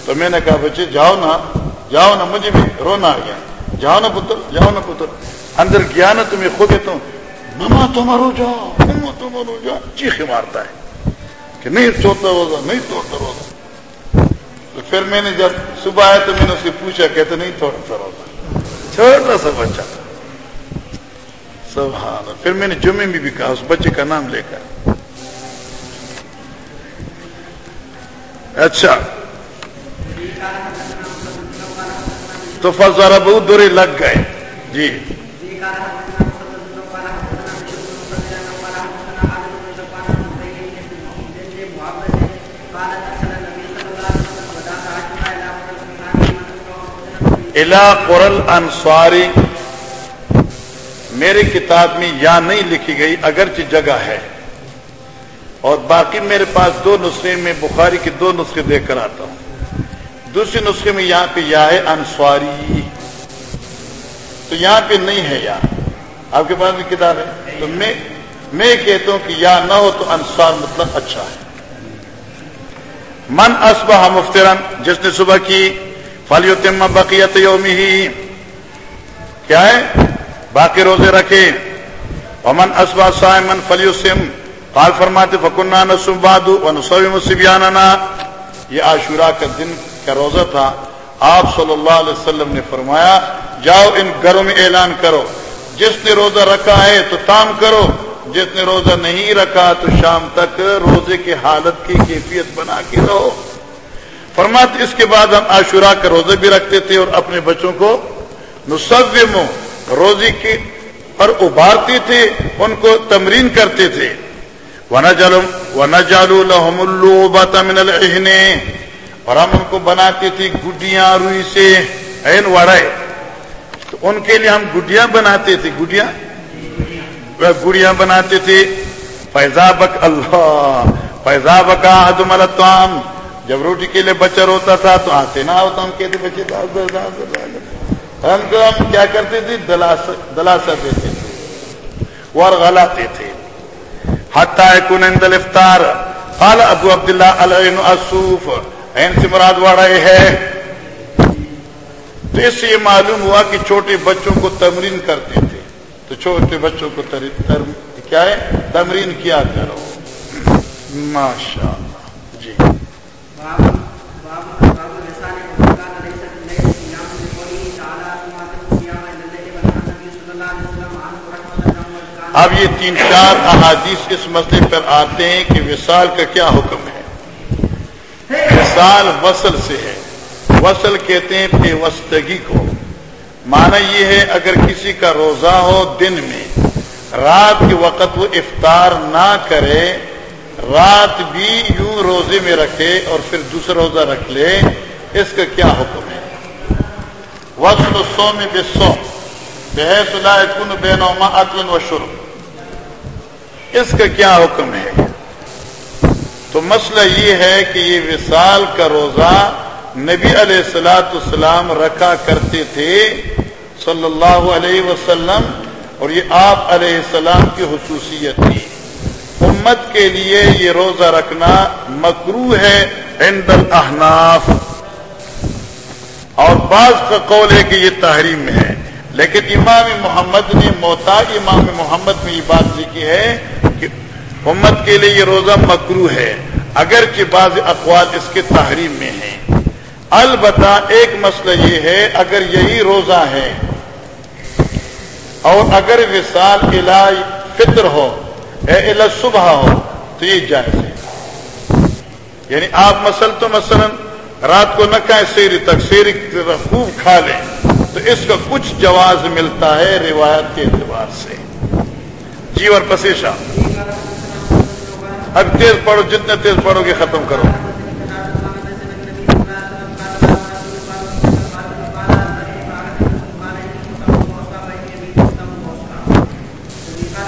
تو میں نے کہا، بچے، جاؤ نا جاؤ نا مجھے بھی رونا آ گیا۔ جاؤ نا پتر، جاؤ نا پتر۔ اندر گیا نا تمہیں خود دیتا ہوں مما تم رو جاؤ مما تم رو جاؤ چیخے مارتا ہے کہ نہیں توڑتا روزہ، نہیں توڑتا روزہ۔ تو پھر میں نے جب صبح آیا تو میں نے اس سے پوچھا، کہتے نہیں توڑتا روزہ۔ چھوٹا سا بچہ۔ سبحان پھر میں نے جمعے میں بھی کہا، اس بچے کا نام لے کر۔ اچھا۔ تو فضارہ بہت دورے لگ گئے۔ جی۔ الا قرل انصاری میری کتاب میں یا نہیں لکھی گئی، اگرچہ جگہ ہے۔ اور باقی میرے پاس دو نسخے، میں بخاری کے دو نسخے دے کر آتا ہوں۔ دوسرے نسخے میں یہاں پہ یا ہے انسواری تو یہاں پہ نہیں ہے یا۔ آپ کے پاس بھی کتاب ہے؟ تو میں میں کہتا ہوں کہ یا نہ ہو تو انسوار مطلب اچھا ہے۔ من اسبہ مفترن جس نے صبح کی فلیوتم بقیت یومی ہی کیا ہے؟ باقی روزے رکھے۔ امن اسبا سائمن فلیوسم قال فرماتے فکنہ نسم بادو و نسوی مصیبیاننا یہ عاشورہ کا دن کا روزہ تھا، آپ صلی اللہ علیہ وسلم نے فرمایا، جاؤ ان گھروں میں اعلان کرو، جس نے روزہ رکھا ہے تو تام کرو، جس نے روزہ نہیں رکھا تو شام تک روزے کی حالت کی کیفیت بنا کے رہو۔ فرماتے، اس کے بعد ہم عاشورہ کا روزہ بھی رکھتے تھے اور اپنے بچوں کو نصوم روزی کی اور ابھارتے تھے، ان کو تمرین کرتے تھے۔ اور ہم ان کو بناتے تھے گڈیاں روئی سے این وڑائے تو ان کے لیے ہم گڈیاں بناتے تھے۔ گڈیاں؟ گڑیاں بناتے تھے۔ فیضا بک اللہ فیضا بکا حدم الطعام، جب روٹی کے لیے بچہ روتا تھا تو آتے نہ ہوتا، ہم کہتے بچے ہم تو ہم کیا کرتے تھے؟ دلاسا دیتے تھے۔ اور غلاتے تھے حتیٰ کنند الافطار قال ابو عبداللہ العین اصوف این سے مراد واڑا یہ ہے۔ تو اس سے یہ معلوم ہوا کہ چھوٹے بچوں کو تمرین کرتے تھے۔ تو چھوٹے بچوں کو تر... تر... کیا ہے؟ تمرین کیا کرو۔ ماشاء اللہ جی۔ اب یہ تین چار احادیث اس مسئلے پر آتے ہیں کہ وصال کا کیا حکم ہے۔ وصال وصل سے ہے۔ وصل کہتے ہیں بے وسطگی کو۔ مانا یہ ہے اگر کسی کا روزہ ہو دن میں، رات کے وقت وہ افطار نہ کرے، رات بھی یوں روزے میں رکھے اور پھر دوسرا روزہ رکھ لے، اس کا کیا حکم ہے؟ وصل سو میں بے سو بحث لا يكون بينهما اكل وشرب اس کا کیا حکم ہے؟ تو مسئلہ یہ ہے کہ یہ وصال کا روزہ نبی علیہ السلاۃ السلام رکھا کرتے تھے صلی اللہ علیہ وسلم اور یہ آپ علیہ السلام کی خصوصیت تھی۔ امت کے لیے یہ روزہ رکھنا مکرو ہے عند الاحناف۔ اور بعض کا قول ہے کہ یہ تحریم میں ہے۔ لیکن امام محمد نے محتاج امام محمد میں یہ بات لکھی ہے امت کے لیے یہ روزہ مکرو ہے، اگرچہ بعض اقوال اس کے تحریم میں ہیں۔ البتہ ایک مسئلہ یہ ہے، اگر یہی روزہ ہے اور اگر وصال علاج فطر ہو، اے صبح ہو، تو یہ جائز ہے۔ یعنی آپ مسل تو مثلا رات کو نہ کھائیں، سیری تک، سیری خوب کھا لیں، تو اس کا کچھ جواز ملتا ہے روایت کے اعتبار سے۔ جی اور پسیشا اب تیز پڑھو، جتنے تیز پڑھو گے ختم کرو۔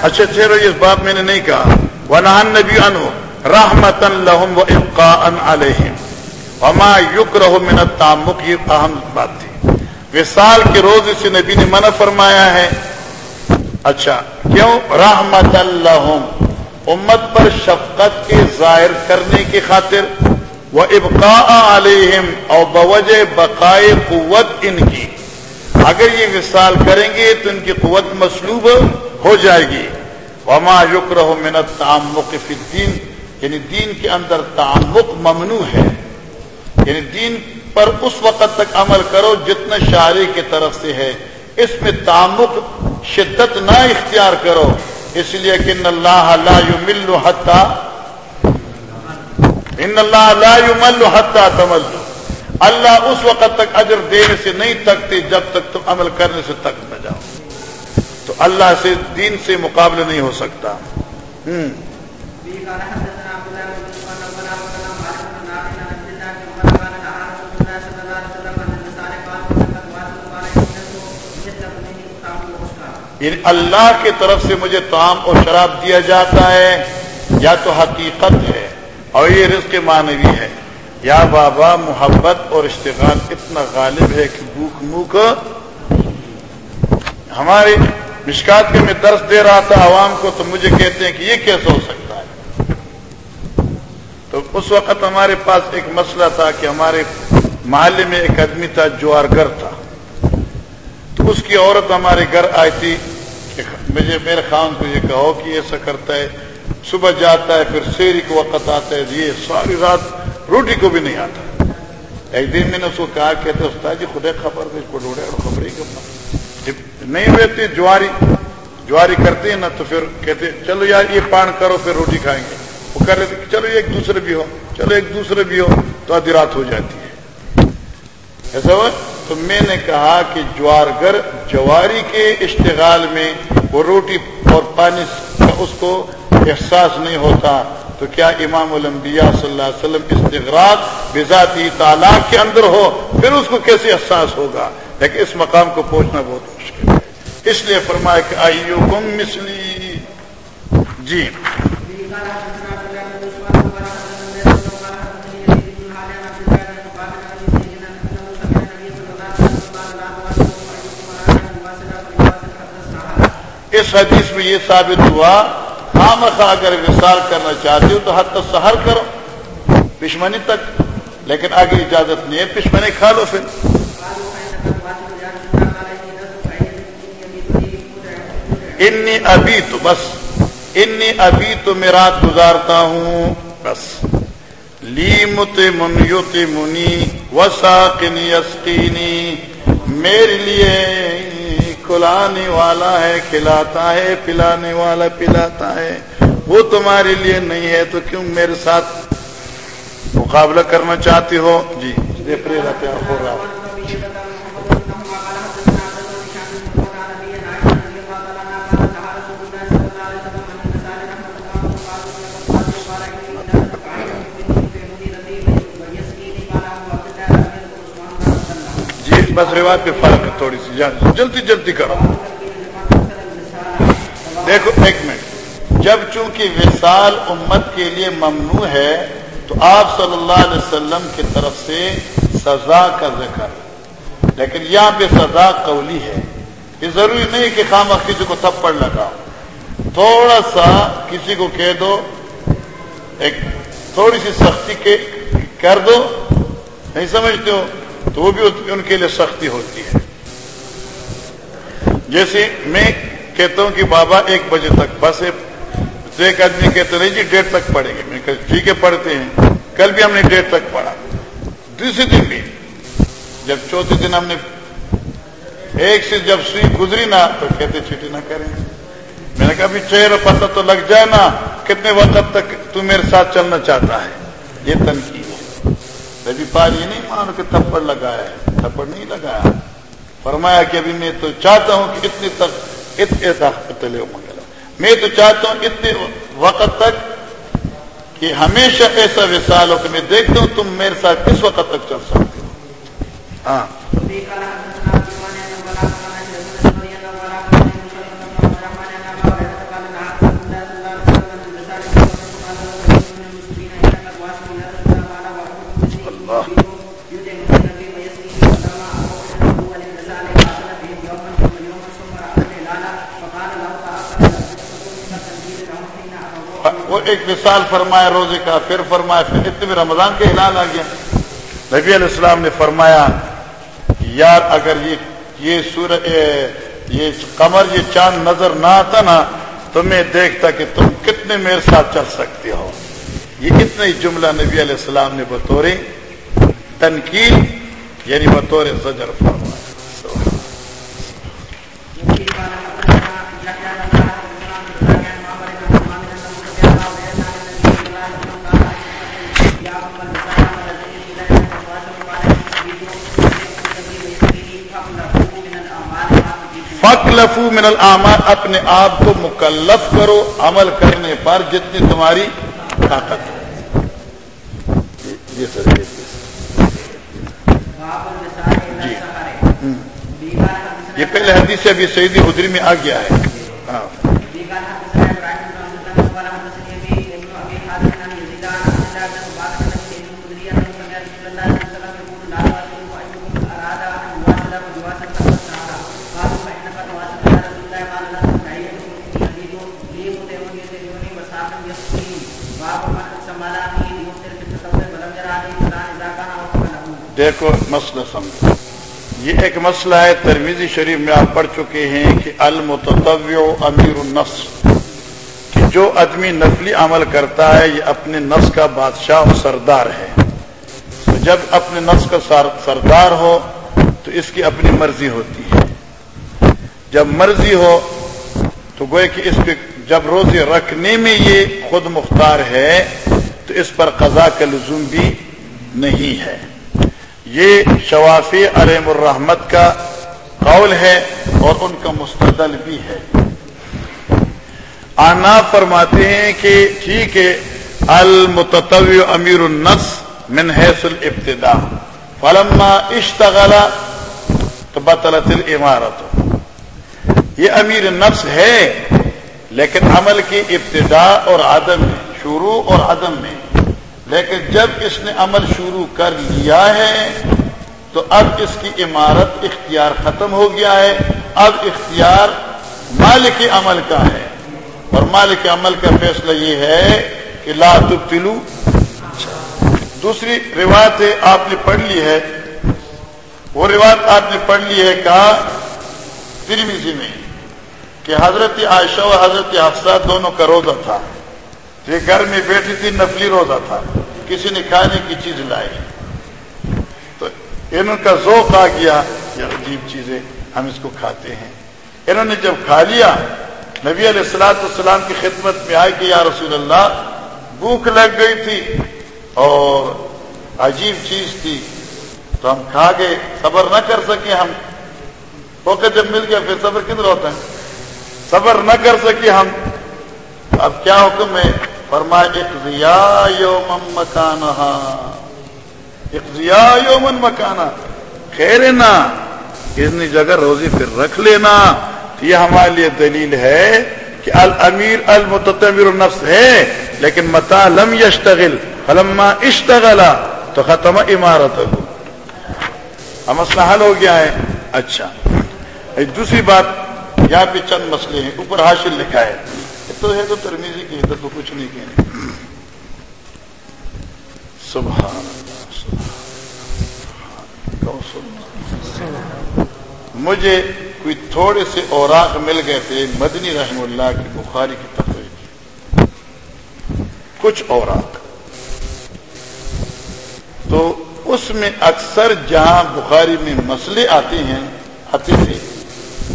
اچھا ٹھہرو اس بات میں نے نہیں کہا۔ ونہن نبی انو رحمت لہم و ابقا ان علیہم وما یکرہ من التعمق، یہ اہم بات تھی۔ وصال کے روز سے نبی نے منع فرمایا ہے۔ اچھا کیوں؟ رحمت اللہم امت پر شفقت کے ظاہر کرنے کی خاطر وہ ابقاء علیہم اور بوجہ بقائے قوت ان کی۔ اگر یہ وصال کریں گے تو ان کی قوت مسلوب ہو جائے گی۔ وما یکر منت تعمق فی الدین یعنی دین کے اندر تعمق ممنوع ہے۔ یعنی دین پر اس وقت تک عمل کرو جتنا شاعری کی طرف سے ہے۔ اس میں تعمق شدت نہ اختیار کرو۔ اس لیے کہ ان اللہ لا یمل حتا ان اللہ لا یمل حتا تمل اللہ اس وقت تک اجر دینے سے نہیں تکتے جب تک تم عمل کرنے سے تک نہ جاؤ تو اللہ سے دین سے مقابلہ نہیں ہو سکتا ہوں یعنی اللہ کی طرف سے مجھے تعام اور شراب دیا جاتا ہے، یا تو حقیقت ہے اور یہ رزق معنوی ہے۔ یا بابا، محبت اور اشتغال اتنا غالب ہے کہ بھوک موک ہماری مشکات کے میں درس دے رہا تھا عوام کو تو مجھے کہتے ہیں کہ یہ کیسے ہو سکتا ہے؟ تو اس وقت ہمارے پاس ایک مسئلہ تھا کہ ہمارے محلے میں ایک آدمی تھا جوار گر تھا۔ اس کی عورت ہمارے گھر آئی تھی کہ مجھے میرے خان کو یہ کہو کہ ایسا کرتا ہے صبح جاتا ہے، پھر شیری کو وقت آتا ہے، یہ ساری رات روٹی کو بھی نہیں آتا۔ ایک دن میں نے اس کو کہا، کہتے استاد جی خدا خبر اس کو ڈوڑے اور خبر ہی کرنا نہیں رہتے جواری جواری کرتے ہیں نا تو پھر کہتے چلو یار، یہ پان کرو، پھر روٹی کھائیں گے۔ وہ کر لیتے چلو، ایک دوسرے بھی ہو، چلو، ایک دوسرے بھی ہو، تو آدھی رات ہو جاتی ہے۔ ایسا ہوا؟ تو میں نے کہا کہ جوار گر جواری کے اشتغال میں وہ روٹی اور پانی کا اس کو احساس نہیں ہوتا۔ تو کیا امام الانبیاء صلی اللہ علیہ وسلم استغراق بذاتی تعالیٰ کے اندر ہو، پھر اس کو کیسے احساس ہوگا؟ لیکن اس مقام کو پہنچنا بہت مشکل ہے۔ اس لیے فرمایا کہ آئیو گم مسلی جی۔ اس حدیث میں یہ ثابت ہوا، خام خا اگر وصال کرنا چاہتے ہو تو حد تک سہر کرو، پشمنی تک، لیکن آگے اجازت نہیں ہے، پشمنی کھا لو پھر۔ انی ابھی تو بس۔ انی ابھی تو میرا گزارتا ہوں۔ بس۔ لی مت من یوت منی وساقنی یسقینی، میرے لیے کھلانے والا ہے، کھلاتا ہے، پلانے والا پلاتا ہے۔ وہ تمہارے لیے نہیں ہے، تو کیوں میرے ساتھ مقابلہ کرنا چاہتے ہو؟ جی ہو رہا بس روایت پہ فرق ہے تھوڑی سی۔ جلدی جلدی کرو۔ دیکھو ایک منٹ۔ جب چونکہ وصال امت کے لیے ممنوع ہے، تو آپ صلی اللہ علیہ وسلم کی طرف سے سزا کا ذکر۔ لیکن یہاں پہ سزا قولی ہے۔ یہ ضروری نہیں کہ خام کسی کو تھپڑ لگا تھوڑا سا کسی کو کہہ دو، ایک تھوڑی سی سختی کے کر دو۔ نہیں سمجھتے ہو؟ تو وہ بھی ان کے لیے سختی ہوتی ہے۔ جیسے میں کہتا ہوں کہ بابا ایک بجے تک بس ایک آدمی کہتے نہیں جی ڈیڑھ تک پڑھیں گے۔ میں ٹھیک ہے، پڑھتے ہیں۔ کل بھی ہم نے ڈیڑھ تک پڑھا۔ دوسرے دن بھی۔ جب چوتھے دن ہم نے ایک سے جب سوئی گزری نا، تو کہتے، چھٹی نہ کریں۔ میں نے کہا بھی چہرہ پتہ تو لگ جائے نا، کتنے وقت تک تو میرے ساتھ چلنا چاہتا ہے۔ یہ تنقید۔ ہے ربی یہ نہیں مانو کہ تھپڑ لگایا ہے، تھپڑ نہیں لگایا۔ فرمایا کہ ابھی میں تو چاہتا ہوں کہ اتنے تک اتنے میں تو چاہتا ہوں اتنے وقت تک کہ ہمیشہ ایسا وسال ہو کہ میں دیکھتا ہوں تم میرے ساتھ کس وقت تک چل سکتے ہو۔ ہاں۔ وہ ایک مثال فرمایا روزے کا پھر فرمایا پھر اتنے میں رمضان کے اعلان آ گیا نبی علیہ السلام نے فرمایا یار اگر یہ یہ سور یہ قمر، یہ چاند نظر نہ آتا نا، تو میں دیکھتا کہ تم کتنے میرے ساتھ چل سکتے ہو۔ یہ اتنا ہی جملہ نبی علیہ السلام نے بطور تنقید یعنی بطور زجر فرمایا۔ فکلفو من العمال اپنے آپ کو مکلف کرو عمل کرنے پر جتنی تمہاری طاقت ہے۔ جی۔ یہ پہلے حدیث سے ابھی سعیدی ادری میں آ گیا ہے۔ ہاں۔ دیکھو مسئلہ سمجھو۔ یہ ایک مسئلہ ہے، ترمیزی شریف میں آپ پڑھ چکے ہیں کہ المتطوع امیر النفس کہ جو آدمی نفلی عمل کرتا ہے، یہ اپنے نفس کا بادشاہ و سردار ہے۔ تو جب اپنے نفس کا سردار ہو، تو اس کی اپنی مرضی ہوتی ہے۔ جب مرضی ہو، تو گوئے کہ اس پہ جب روزے رکھنے میں یہ خود مختار ہے، تو اس پر قضا کا لزوم بھی نہیں ہے۔ یہ شوافی علیم الرحمت کا قول ہے اور ان کا مستدل بھی ہے۔ آنا فرماتے ہیں کہ ٹھیک ہے المتطو امیر النس من حیث الابتدا فلما اشتغلا تو بطلت العمارت یہ امیر نفس ہے، لیکن عمل کی ابتدا اور عدم میں شروع اور عدم میں۔ لیکن جب اس نے عمل شروع کر لیا ہے، تو اب اس کی عمارت اختیار ختم ہو گیا ہے۔ اب اختیار مالک عمل کا ہے۔ اور مالک عمل کا فیصلہ یہ ہے کہ لا تبتلو دوسری روایت آپ نے پڑھ لی ہے۔ وہ روایت آپ نے پڑھ لی ہے کہا ترمیزی میں کہ حضرت عائشہ و حضرت حفصہ دونوں کا روزہ تھا۔ یہ گھر میں بیٹھی تھی، نفلی روزہ تھا۔ کسی نے کھانے کی چیز لائی۔ تو ان کا ذوق آ گیا، یہ عجیب چیزیں ہم اس کو کھاتے ہیں۔ انہوں نے جب کھا لیا، نبی علیہ السلاۃ السلام کی خدمت میں آئے کہ یا رسول اللہ، بھوک لگ گئی تھی اور عجیب چیز تھی۔ تو ہم کھا گئے۔ صبر نہ کر سکے ہم۔ اوکے جب مل گیا، پھر صبر کدھر ہوتا ہے؟ صبر نہ کر سکے ہم۔ اب کیا حکم ہے؟ فرمایا یومن مکانا اقضیا یومن مکانا خیر نا اتنی جگہ روزی پھر رکھ لینا۔ یہ ہمارے لیے دلیل ہے کہ الامیر المتمر النفس ہے، لیکن متا لم یشتغل۔ فلما اشتغلا تو ختم عمارت مسئلہ حل ہو گیا ہے۔ اچھا ایک دوسری بات، یہاں پہ چند مسئلے ہیں۔ اوپر حاصل لکھا ہے۔ تو ہے تو ترمیزی کی ادھر تو کچھ نہیں کہنے سبحان مجھے کوئی تھوڑے سے اوراق مل گئے تھے، مدنی رحم اللہ کی بخاری کی تفریح کی۔ کچھ اوراق۔ تو اس میں اکثر جہاں بخاری میں مسئلے آتے ہیں، آتے تھے،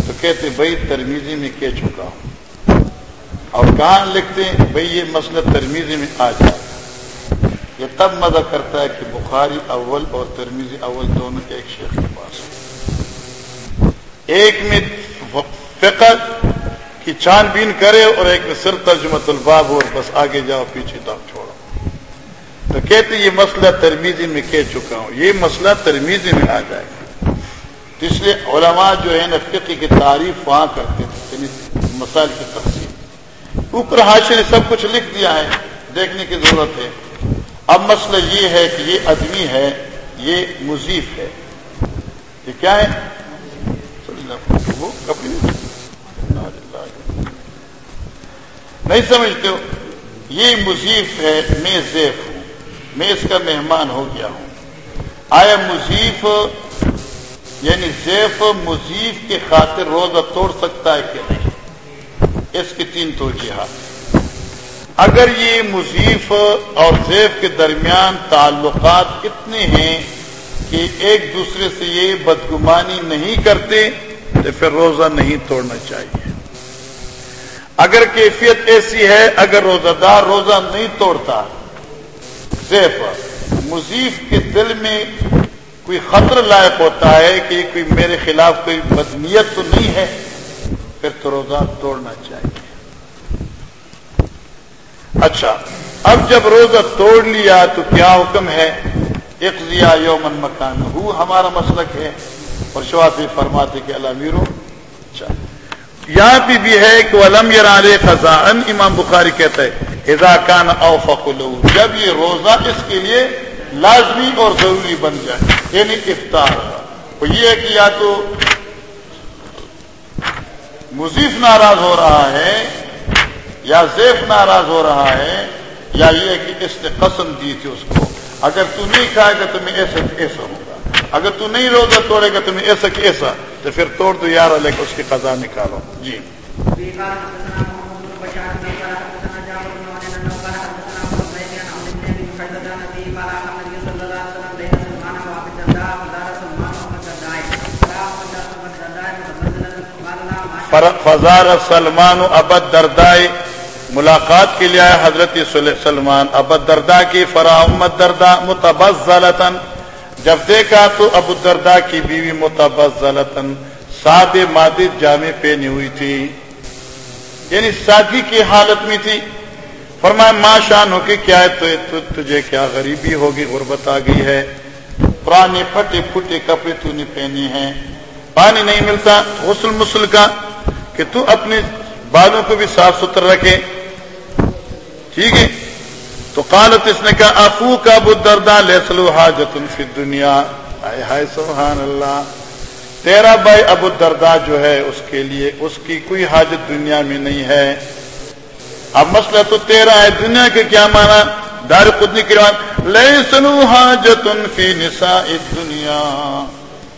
تو کہتے بھائی ترمیزی میں کہہ چکا ہوں؟ اور کہاں لکھتے ہیں بھائی یہ مسئلہ ترمیزی میں آ جائے۔ یہ تب مدد کرتا ہے کہ بخاری اول اور ترمیزی اول دونوں ایک شیخ کے پاس ایک میں فقہ کی چھان بین کرے اور ایک میں سر ترجمت الباب اور بس آگے جاؤ، پیچھے تک چھوڑو۔ تو کہتے یہ مسئلہ ترمیزی میں کہہ چکا ہوں۔ یہ مسئلہ ترمیزی میں آ جائے۔ گا اس لیے علماء جو ہے نا فقہ کی تعریف وہاں کرتے تھے یعنی مسائل کی تقسیم اوپر حاشر سب کچھ لکھ دیا ہے، دیکھنے کی ضرورت ہے۔ اب مسئلہ یہ ہے کہ یہ آدمی ہے، یہ مضیف ہے۔ یہ کیا ہے؟ نہیں سمجھتے ہو؟ یہ مضیف ہے، میں زیف ہوں۔ میں اس کا مہمان ہو گیا ہوں۔ آیا مضیف یعنی زیف مضیف کے خاطر روزہ توڑ سکتا ہے کہ نہیں؟ اس کی تین توجیحات اگر یہ مضیف اور زیف کے درمیان تعلقات اتنے ہیں کہ ایک دوسرے سے یہ بدگمانی نہیں کرتے، تو پھر روزہ نہیں توڑنا چاہیے۔ اگر کیفیت ایسی ہے، اگر روزہ دار روزہ نہیں توڑتا زیف مضیف کے دل میں کوئی خطر لائق ہوتا ہے کہ کوئی میرے خلاف کوئی بدنیت تو نہیں ہے؟ پھر تو روزہ توڑنا چاہیے اچھا اب جب روزہ توڑ لیا تو کیا حکم ہے اقضیا یومن مکان ہو ہمارا مسلک ہے اور شوافی فرماتے کہ اللہ میرو اچھا یہاں پہ بھی ہے کہ علم علیہ خزان امام بخاری کہتا ہے اذا کان او فقلو جب یہ روزہ اس کے لیے لازمی اور ضروری بن جائے یعنی افطار یہ ہے کہ یا تو مضیف ناراض ہو رہا ہے یا زیف ناراض ہو رہا ہے یا یہ کہ اس نے قسم دی تھی اس کو۔ اگر تو نہیں کھائے گا تو میں ایسا ایسا ہوں گا۔ اگر تو نہیں روزہ توڑے گا تو میں ایسا کہ ایسا۔ تو پھر توڑ دو یار لے کے اس کی قضا نکالو۔ جی۔ فضار سلمان ابد دردائے ملاقات کے لیے حضرت سلمان. ابد دردا کی فراہمت دردا متبزلتن جب دیکھا تو ابو دردا کی بیوی متبزلتن ساد مادی جامع پہنی ہوئی تھی. یعنی سادگی کی حالت میں تھی. فرمایا، ماں شان ہو کے کیا ہے؟ تو تجھے کیا غریبی ہوگی؟ غربت آ گئی ہے. پرانے پھٹے پھٹے کپڑے تو نے پہنے ہیں. پانی نہیں ملتا، غسل مسل کا کہ تو اپنے بالوں کو بھی صاف ستھرا رکھے۔ ٹھیک ہے؟ تو قالت اس نے کہا افو کا بدردا لسلو حاجت فی دنیا آئے ہائے، سبحان اللہ۔ تیرا بھائی ابو دردا جو ہے، اس کے لیے اس کی کوئی حاجت دنیا میں نہیں ہے۔ اب مسئلہ تو تیرا ہے، دنیا کے کیا مانا دار قدنی کی لے سنو حاجت فی نساء دنیا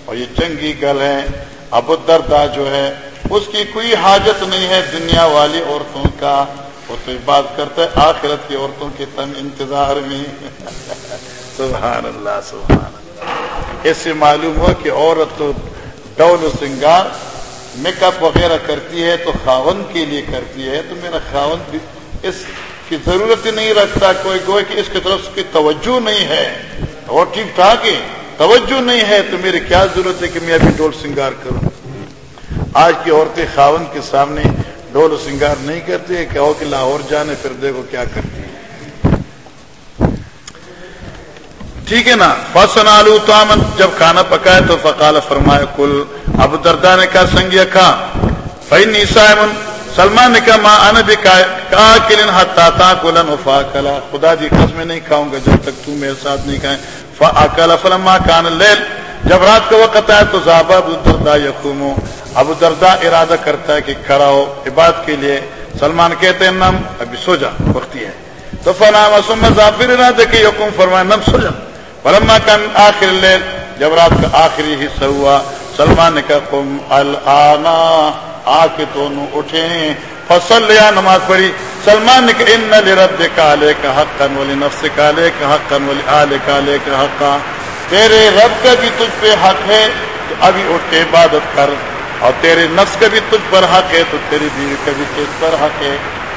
اور یہ چنگی گل ہے ابو دردا جو ہے اس کی کوئی حاجت نہیں ہے دنیا والی عورتوں کا۔ وہ تو بات کرتا ہے آخرت کی عورتوں کے تن انتظار میں۔ سبحان اللہ سبحان اللہ۔ اس سے معلوم ہو کہ عورت تو ڈول و سنگار میک اپ وغیرہ کرتی ہے، تو خاون کے لیے کرتی ہے۔ تو میرا خاون بھی اس کی ضرورت ہی نہیں رکھتا، کوئی گوئے کہ اس کی طرف کی توجہ نہیں ہے۔ اور ٹھیک ٹھاک ہے، توجہ نہیں ہے، تو میری کیا ضرورت ہے کہ میں ابھی ڈول سنگار کروں؟ آج کی عورتیں خاون کے سامنے ڈول سنگار نہیں کرتی کہو کہ لاہور جانے پھر دیکھو کیا کرتی ٹھیک ہے نا؟ فسن آلو تو جب کھانا پکائے تو فقال فرمائے کل اب دردا نے کہا سنگیا کھا بھائی نیسا سلمان نے کہا، ماں ان بھی کہا کلن ہتا کلن وفا کلا خدا جی قسم میں نہیں کھاؤں گا جب تک تو میرے ساتھ نہیں کھائے فا کلا فلما کان لیل جب رات کا وقت آئے تو زابا ابو دردا یقوم ابو دردا ارادہ کرتا ہے کہ کھڑا ہو، عبادت کے لیے۔ سلمان کہتے ہیں، نم، ابھی سو جا وقتی ہے۔ تو فلاں مسم ظافر ارادہ کہ یقوم فرمائے، نم، سو جا۔ فلما کان آخر لیل جب رات کا آخری حصہ ہوا، سلمان نے کہا، قم الانا آ کے دونوں اٹھے۔ فصل لیا نماز پڑھی۔ سلمان نے کہا، ان لرب کالے کا حق ولی نفس کالے کا حق ولی آل کالے کا حق تیرے رب کا بھی تجھ پہ حق ہے تو ابھی اٹھ کے عبادت کر۔ اور تیرے نفس کا بھی تجھ پر حق ہے تو تیری بیوی کا بھی تجھ پر حق ہے۔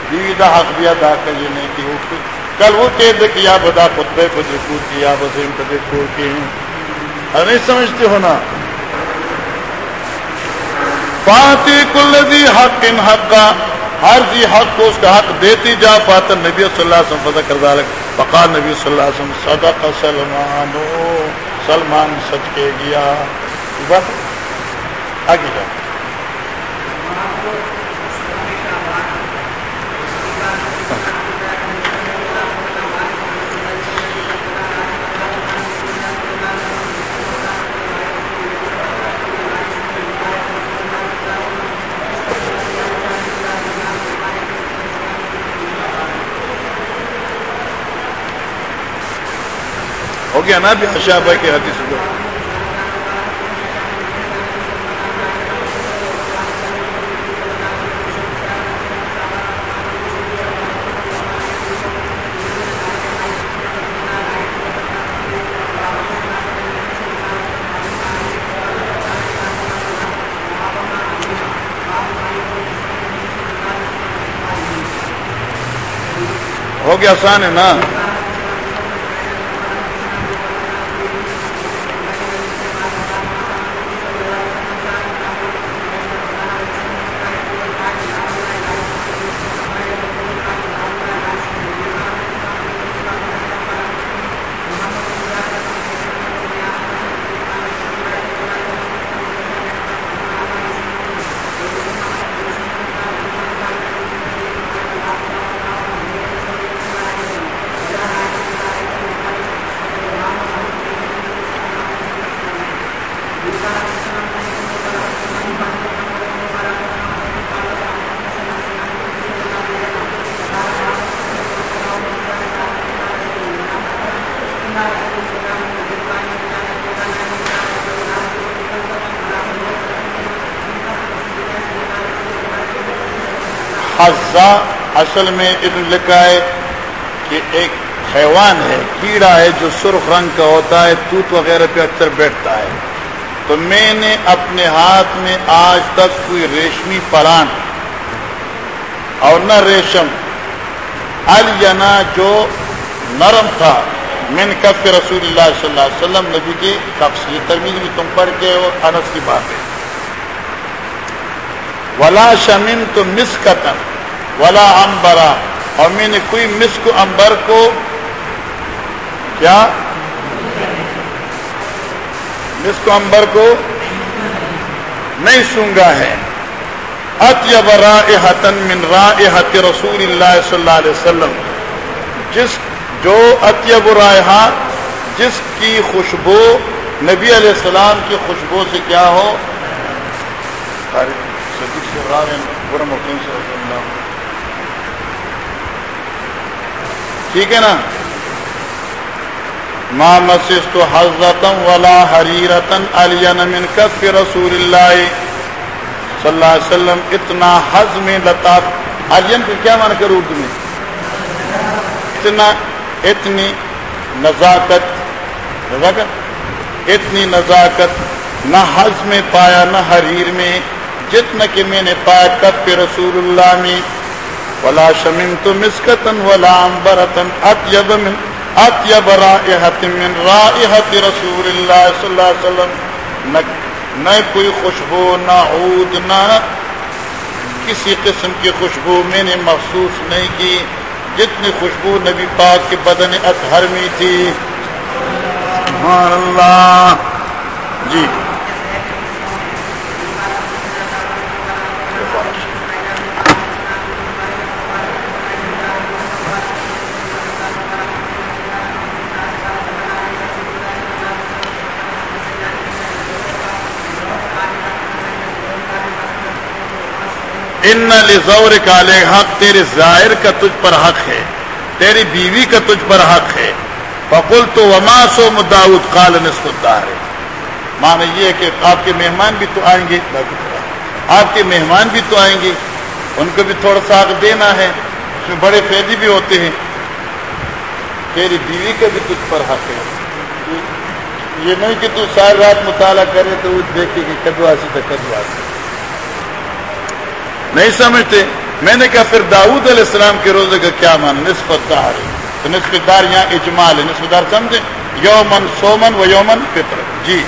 بیوی کا حق بھی ادا کر یہ نہیں کہ وہ کل وہ کہہ دے کہ یا بدا خطبے فجر کو کیا بسیم کبھی کو کی۔ نہیں سمجھتے ہو نا؟ فاتی کل دی حق ان حق کا ہر جی حق کو اس کا حق دیتی جا پاتا نبی صلی اللہ علیہ وسلم فضا کردار فقال نبی صلی اللہ علیہ وسلم، صدق سلمان سلمان سچ کے گیا۔ بس، آگے جا ہو گیا نا بھی اشا بھائی کے حدیث کو ہو گیا آسان ہے نا۔ حزا اصل میں ابن لکھا ہے کہ ایک حیوان ہے، کیڑا ہے جو سرخ رنگ کا ہوتا ہے، توت وغیرہ پہ اکثر بیٹھتا ہے۔ تو میں نے اپنے ہاتھ میں آج تک کوئی ریشمی پران اور نہ ریشم۔ النا جو نرم تھا۔ من کف رسول اللہ صلی اللہ علیہ وسلم، نبی کی کفس یہ ترمیز بھی تم پڑھ کے اور انس کی بات ہے۔ ولا شمن تو مس کا ولا امبرا اور میں نے کوئی مس کو امبر کو کیا؟ مس کو امبر کو نہیں سونگا ہے۔ اطیب رائحتن من رائحت رسول اللہ صلی اللہ علیہ وسلم۔ جس جو اطیب رائحہ، جس کی خوشبو نبی علیہ السلام کی خوشبو سے کیا ہو؟ ٹھیک ہے نا؟ ماں مسس تو حضرتم ولا حریرتن علی من کف رسول اللہ صلی اللہ علیہ وسلم، اتنا حزم لطاف. علین کو کیا مانا کر اردو میں؟ اتنا، اتنی نزاکت نزاکت؟ اتنی نزاکت، نہ حزم پایا، نہ حریر میں جتنا کہ میں نے پایا کب کے رسول اللہ میں ولا شمن تو مسکتن ولا امبرتن اطیب من اطیب رائحت من رائحت رسول اللہ صلی اللہ علیہ وسلم۔ نہ کوئی خوشبو، نہ عود، نہ کسی قسم کی خوشبو میں نے محسوس نہیں کی۔ جتنی خوشبو نبی پاک کے بدن اطہر میں تھی۔ اللہ۔ جی۔ ان لزور کا لے حق تیرے ظاہر کا تجھ پر حق ہے تیری بیوی کا تجھ پر حق ہے فقل تو وما سو مداؤد قال نصف الدار ہے مانا یہ کہ آپ کے مہمان بھی تو آئیں گے آپ کے مہمان بھی تو آئیں گے ان کو بھی تھوڑا سا حق دینا ہے اس میں بڑے فیدی بھی ہوتے ہیں تیری بیوی کا بھی تجھ پر حق ہے یہ نہیں کہ تو ساری رات مطالعہ کرے تو وہ دیکھے کہ کدو آسی تھا کدو آسی نہیں سمجھتے؟ میں نے کہا، پھر داؤد علیہ السلام کے روزے کا کیا مان نسبت دار۔ تو نسبت دار یہاں اجمال ہے۔ نسبت دار سمجھے یومن سومن و یومن فطر۔ جی۔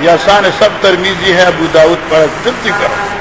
یہ آسان سب ترمیزی ہے۔ ابو داود پڑھ جلدی کرو۔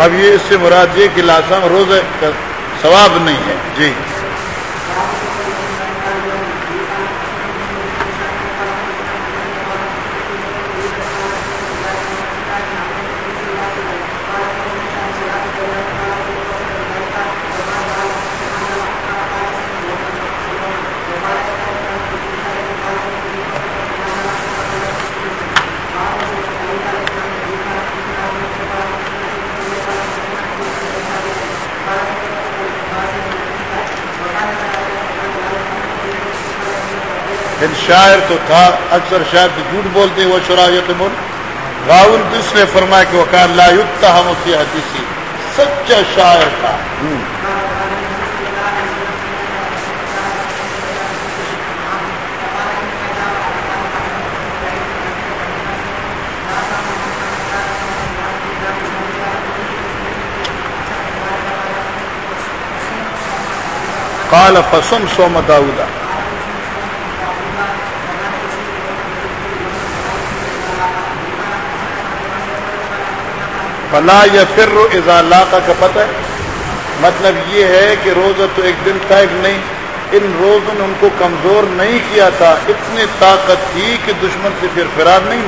اب یہ اس سے مراد یہ کہ لاسام روز کا ثواب نہیں ہے۔ جی۔ شاعر تو تھا، اکثر شاعر تو جھوٹ بولتے وہ شرایت ملک راول تو اس نے فرمایا کہ وہ کہا، لا یکتا ہم اسی حدیثی، سچا شاعر تھا۔ قال، فصم سوم داؤدا۔ فلا یا پھر اضا اللہ کا پتہ ہے مطلب یہ ہے کہ روزہ تو ایک دن تھا ایک نہیں، ان روزوں نے ان کو کمزور نہیں کیا تھا، اتنی طاقت تھی کہ دشمن سے پھر فرار نہیں،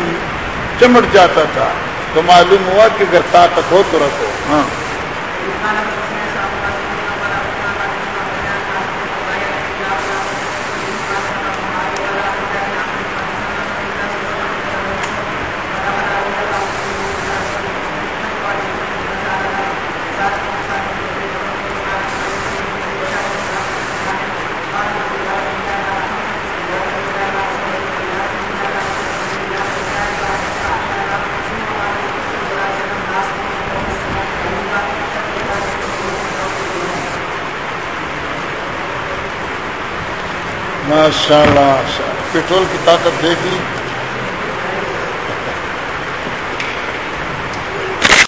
چمٹ جاتا تھا۔ تو معلوم ہوا کہ اگر طاقت ہو تو رکھو۔ ہاں۔ ماشاء اللہ ماشاء اللہ پیٹرول کی طاقت دیکھ لی۔